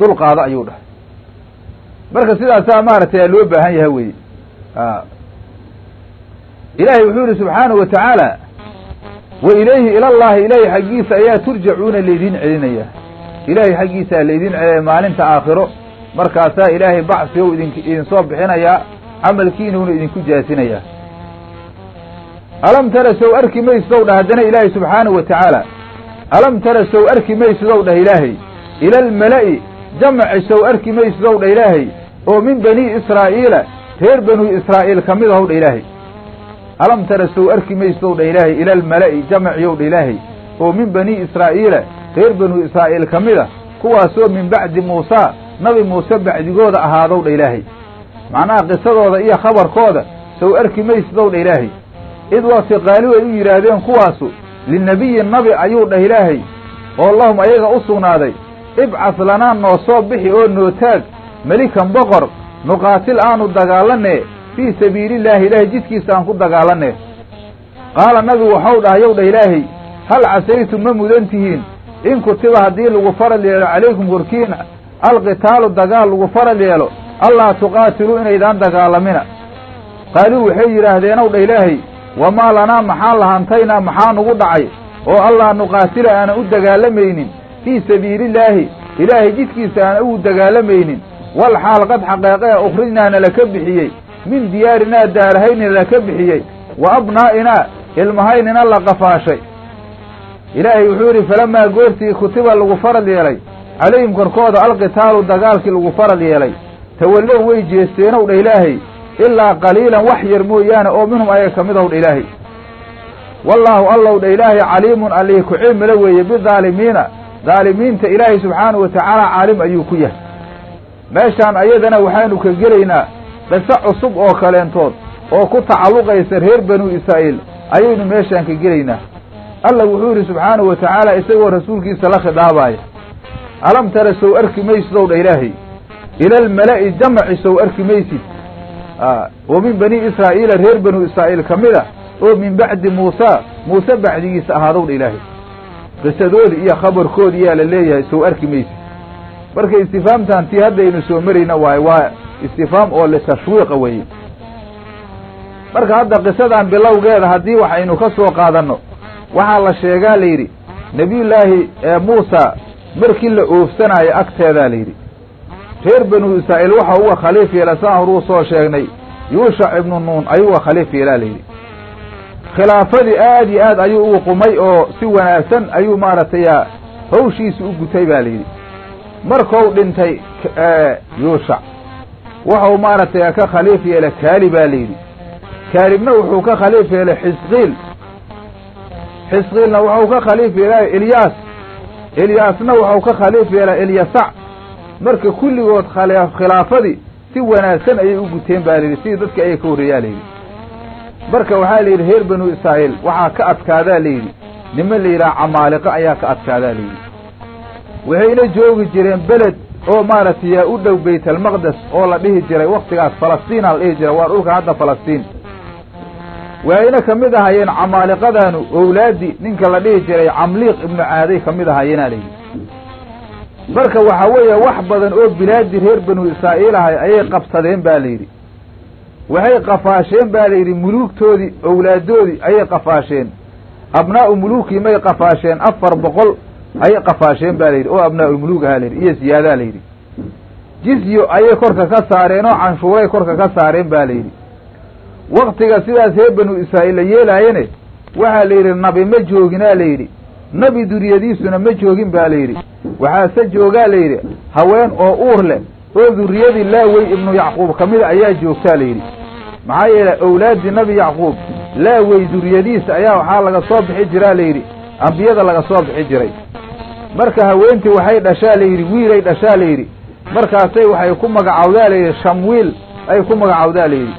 dulqaado ayuu dhahay. Marka sidaasaa maaragtay loo baahan yahay weye ilaahay wuxuu yihi subxaanahu wa tacaala wa ilayhi ilallahi ilaahay xaggiisa ayaa turjacuuna laydin celinayaa ilaahay xaggiisaa laydin celinaya maalinta aakhiro markaasaa ilaahay bacsigow idin idin soo bixinayaa camalkiinuuna idinku jaasinayaa alam tara sow arki maysidow dhah haddana ilaahay subxaanahu wa tacaala alam tara sow arki maysidow dhah ilaahay ila almala'i jamaci sow arki maysidow dhah ilaahay oo min banii israa'iila reer banuu israa'iil ka mid ahow dha ilaahay alam tara sow arki maysidow dha ilaahay ila almala'i jamaciyow dha ilaahay oo min banii israa'iila reer banuu israa'iil ka mid a kuwaasoo min bacdi muusaa nabi muuse bacdigooda ahaadow dha ilaahay macnaha qisadooda iyo khabarkooda sow arki maysidow dha ilaahay id waqti qaaliu ay u yidhaahdeen kuwaasu linabiyin nabi ayuu dhah ilaahay oo lahum ayaga u sugnaaday ibcas lanaa noo soo bixi oo noo taag melikan boqor nuqaatil aanu dagaalanee fii sabiilillaahi ilaahay jidkiisa aan ku dagaalanee. Qaala nabigu waxau dhahayow dhah ilaahay hal casaytum ma mudan tihiin? In kutiba haddii lagu faral yeelo calaykum korkiina alqitaalu dagaal lagu faral yeelo allaa tuqaatiluu inaydaan dagaalamina? Qaaluu waxay yidhaahdeenow dha ilaahay wamaa lanaa maxaan lahantaynaa maxaa nugu dhacay? Oo allaa nuqaatila aanan u dagaalamaynin fii sabiilillaahi ilaahay jidkiisa aanan ugu dagaalamaynin wal xaal qad xaqeeqee ukhrijnaa nalaka bixiyey. Min diyaarinaa daarahayni nalaka bixiyey. Wa abnaa'inaa ilmahaynina la qafaashay. Ilaahay wuxuu yidhi falamaa goortii kutiba lagu faral yeelay. Calayhim korkooda alqitaalu dagaalkii lagu faral yeelay. Tawallow way jeesteenow dha ilaahay ilaa qaliilan wax yar mooyaane oo minhum ayaga ka mid ow dha ilaahay. Wallaahu allow dha ilaahay caliimun allihii ku cilmila weeye bidaalimiina daalimiinta ilaahay subxaanahu wa tacaala caalim ayuu ku yahay. Meeshaan ayadana waxaanu ka gelaynaa qiso cusub oo kaleentood oo ku tacalluqaysa reer banuu israa'iil ayaynu meeshaan ka gelaynaa. Alla wuxuu yidhi subxaanahu wa tacaala isagoo rasuulkiisa la khidaabaaya alam tara sow arki maysidow dha ilaahay? Ila almala'i jamaci sow arki maysid oo min banii israa'iila reer banuu israa'iil ka mid a oo min bacdi muusaa muuse bacdigiisa ahaadow dha ilaahay. Qisadoodi iyo khabarkoodi yaa la leeyahay sow arki maysid. Marka istifaamtan tii haddaynu soo marayna waayo waa istifaam oo litashwiiqa weeye. Marka hadda qisadan bilowgeeda haddii waxaynu ka soo qaadanno waxaa la sheegaa la yidhi nebiyullaahi muusa markii la oofsanaayo agteedaa la yidhi reer banuu israa'iil waxa uga khaliif yeela saan horuu soo sheegnay. Yuushac ibnu nuun ayuu uga khaliif yeelaa la yidhi. Khilaafadii aad iyo aad ayuu ugu qumay oo si wanaagsan ayuu maaragtay hawshiisi u gutay baa la yidhi. Markuu dhintay yuushac wuxuu maaragtay ka khaliif yeelay kaali baa la yidhi. Kaalibna wuxuu ka khaliif yeelay xisqiil. Xisqiilna wuxuu ka khaliif yeelay ilyaas. Ilyaasna wuxuu ka khaliif yeelay ilyasac marka kulligood khilaafadii si wanaagsan ayay u guteen baa layidhi sidii dadka ayay ka horreeyaa layidhi marka waxaa layidhi reer banuu israa'iil waxaa ka adkaadaa layidhi niman la yidhaha camaaliqo ayaa ka adkaadaa layidhi waxayna joogi jireen beled oo maaragtay yaa u dhow baytalmaqdes oo la dhihi jiray wakhtigaas falastiina la dhihi jiray waa dhulka hadda falastiin. Waayna ka mid ahaayeen camaaliqadaanu owlaadi ninka la dhihi jiray camliiq ibnu caaday ka mid ahaayeena layidhi marka waxaa weeye wax badan oo bilaadi reer banuu israa'iil ahay ayay qabsadeen ba layidhi waxay qafaasheen ba layidhi muluugtoodii owlaadoodii ayay qafaasheen. Abnaa'u muluukii may qafaasheen afar boqol ayay qafaasheen ba layidhi oo abnaa'ulmuluug ahaa layidhi iyo ziyaadaa layidhi jizyo ayay korka ka saareen oo canshuuray korka ka saareen ba layidhi waktiga sidaas reer banuu israa'iil la yeelaayene waxaa la yidhi nabi ma jooginaa layidhi nabi duriyadiisuna ma joogin ba layidhi waxaase joogaa layidhi haween oo uur leh oo duriyadii laawey ibnu yacquub ka mida ayaa joogtaa layidhi maxaa yeelay owlaaddii nabi yacquub laawey duriyadiisa ayaa waxaa laga soo bixi jiraa layidhi ambiyada laga soo bixi jiray. Marka haweentii waxay dhashaa layidhi wiilay dhashaa layidhi markaasay waxay ku magacawdaa layidhi shamwiil ay ku magacawdaa layidhi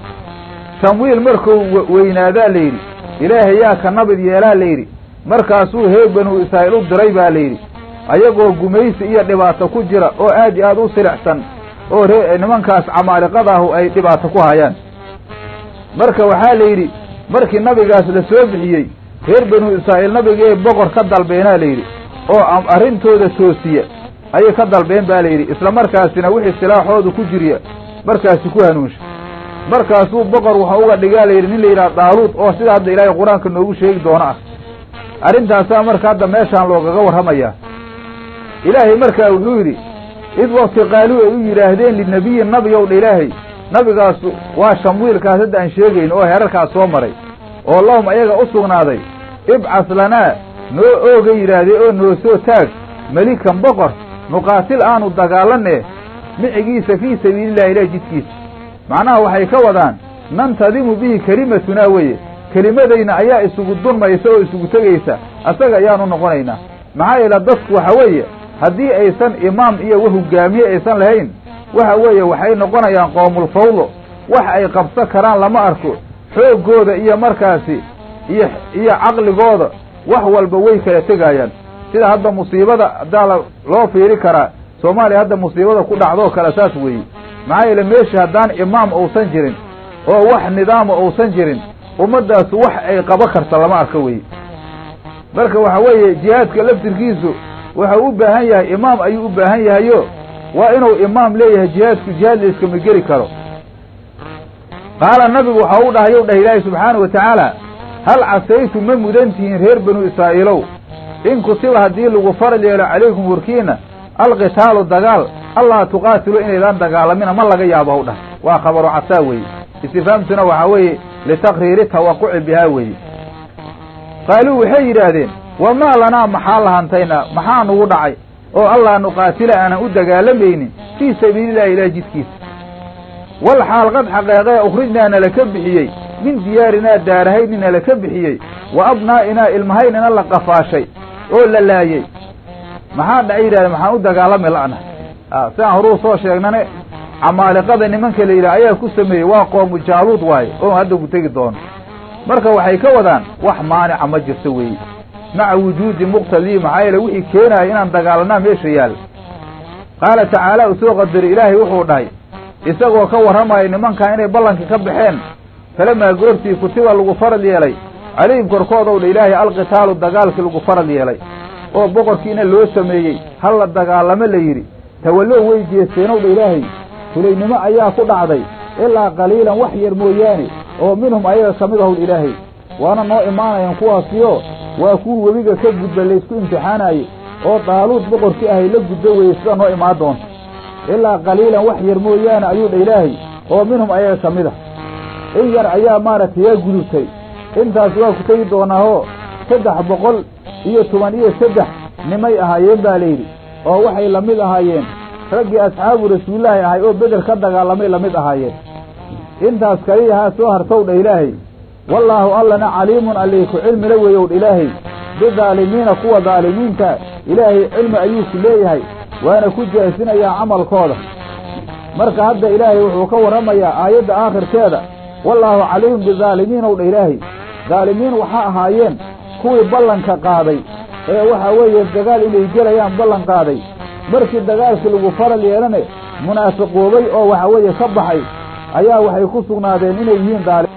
shamwiil markuu weynaadaa layidhi ilaahay yaa ka nabid yeelaa layidhi markaasuu reer banuu israa'iil u diray baa layidhi ayagoo gumaysi iyo dhibaato ku jira oo aad iyo aad u silixsan oo nimankaas camaaliqadaahu ay dhibaato ku hayaan. Marka waxaa la yidhi markii nabigaas la soo bixiyey reer banu israa'iil nabigay boqor ka dalbeenaa la yidhi oo arrintooda toosiya ayay ka dalbeen baa la yidhi. Isla markaasina wixii silaaxoodu ku jirya markaasi ku hanuunsha. Markaasuu boqor wuxuu uga dhigaa la yidhi nin la yidhaha daaluud oo sida hadda ilaahay qur'aanka noogu sheegi doono ah arrintaasaa marka hadda meeshaan loogaga warramayaa ilaahay markaa wuxuu yidhi id wakti qaaluu ay u yidhaahdeen linabiyin nabiyow dha ilaahay nabigaas waa shamwiilkaas hadda aan sheegayno oo herarkaas soo maray oo lahum ayaga u sugnaaday. Ibcas lanaa noo ooga yidhaahdee oo noo soo taag. Melikan boqor nuqaatil aanu dagaalanee micigiisa fii sabiilillahi ilahi jidkiisa. Macnaha waxay ka wadaan nantadimu bihi kelimatunaa weeye kelimadayna ayaa isugu dunmaysa oo isugu tegaysa asaga ayaanu noqonaynaa. Maxaa yeele dadku waxa weeye haddii aysan imaam iyo hogaamiye aysan lahayn waxa weeye waxay noqonayaan qoomulfawdo wax ay qabsan karaan lama arko. Xooggooda iyo markaasi iyo iyo caqligooda wax walba way kala tegaayaan sida hadda musiibada haddaa loo fiiri karaa soomaaliya hadda musiibada ku dhacdoo kale saas weeye. Maxaa yeele meesha haddaan imaam uusan jirin oo wax nidaama uusan jirin ummaddaasu wax ay qaba karta lama arko weye marka waxa weeye jihaadka laftirkiisu wuxuu u baahan yahay imaam ayuu u baahan yahayo waa inuu imaam leeyahay jihaadku jihaad la iskama geli karo. Qaala nabigu waxa u dhahay yow dhah ilaahi subxaana wa tacaala hal casaytu ma mudan tihiin reer banu israa'iilow? In kutiba haddii lagu faral yeelo calaykum warkiina alqitaalu dagaal allaa tuqaatilu inaydaan dagaalamina ma laga yaabo haw dhah waa khabaru casaa weeye. Istifaamtuna waxaa weeye litaqriiri tawaquci bihaa weeye qaaluu waxay yidhaahdeen wamaa lanaa maxaa lahantaynaa maxaa nugu dhacay oo allaa nuqaatila aanan u dagaalamaynin fii sabiilillahi ilaah jidkiisa wal xaal qad xaqeeqee ukhrijnaa nala ka bixiyey min diyaarinaa daarahaydni nala ka bixiyey wa abnaa'inaa ilmahaynina la qafaashay oo la laayey maxaa dhacay yidhahdeen maxaan u dagaalami la'na sidaan horuu soo sheegnane camaaliqada nimanka la yidhaha ayaa ku sameeyey waa qoomu jaaluud waaye oo hadda ku tegi doono. Marka waxay ka wadaan wax maanica ma jirto weeye maca wujuudi muqtadii maxaa yeele wixii keenaaya inaan dagaalanaa meesha yaal. Qaala tacaala u soo qadari ilaahay wuxuu dhahay isagoo ka warramaya nimankaa inay ballankii ka baxeen falamaa goortii kutiba lagu farad yeelay. Calayhim korkoodow dha ilaahay alqitaalu dagaalkii lagu farad yeelay. Oo boqorkiina loo sameeyey hal la dagaalamo la yidhi. Tawallow way jeesteenow dha ilaahay fulaynimo ayaa ku dhacday ilaa qaliilan wax yar mooyaane oo minhum ayaga ka mid ahowdh ilaahay. Waana noo imaanayaan kuwaasiyo waa kuwa webiga ka gudba laysku imtixaanaayey oo daaluud boqorkii ahay la gudbo weeye sida noo imaan doonta ilaa qaliilan wax yar mooyaane ayuu dha ilaahay oo minhum ayaga ka mid ah. In yar ayaa maaragtay yaa gudubtay. Intaas waa ku tegi doonaahoo saddex boqol iyo toban iyo saddex nimay ahaayeen baa layidhi oo waxay la mid ahaayeen raggii asxaabu rasuulilaahi ahay oo beder ka dagaalamay la mid ahaayeen intaas kaliyahaa soo hartow dha ilaahay. Wallaahu allana caliimun allay ku cilmila weeyow dha ilaahay. Bidaalimiina kuwa daalimiinta ilaahay cilmi ayuu ku leeyahay waana ku jaasinayaa camalkooda. Marka hadda ilaahay wuxuu ka warramayaa aayadda aakhirkeeda wallaahu caliimun bidaalimiin ow dha ilaahay. Daalimiin waxaa ahaayeen kuwii ballanka qaaday. Ee waxaa weeye dagaal inay gelayaan ballan qaaday markii dagaalkii lagu faral yeelane munaafiqoobay oo waxa weeye ka baxay ayaa waxay ku sugnaadeen inay yihiin daali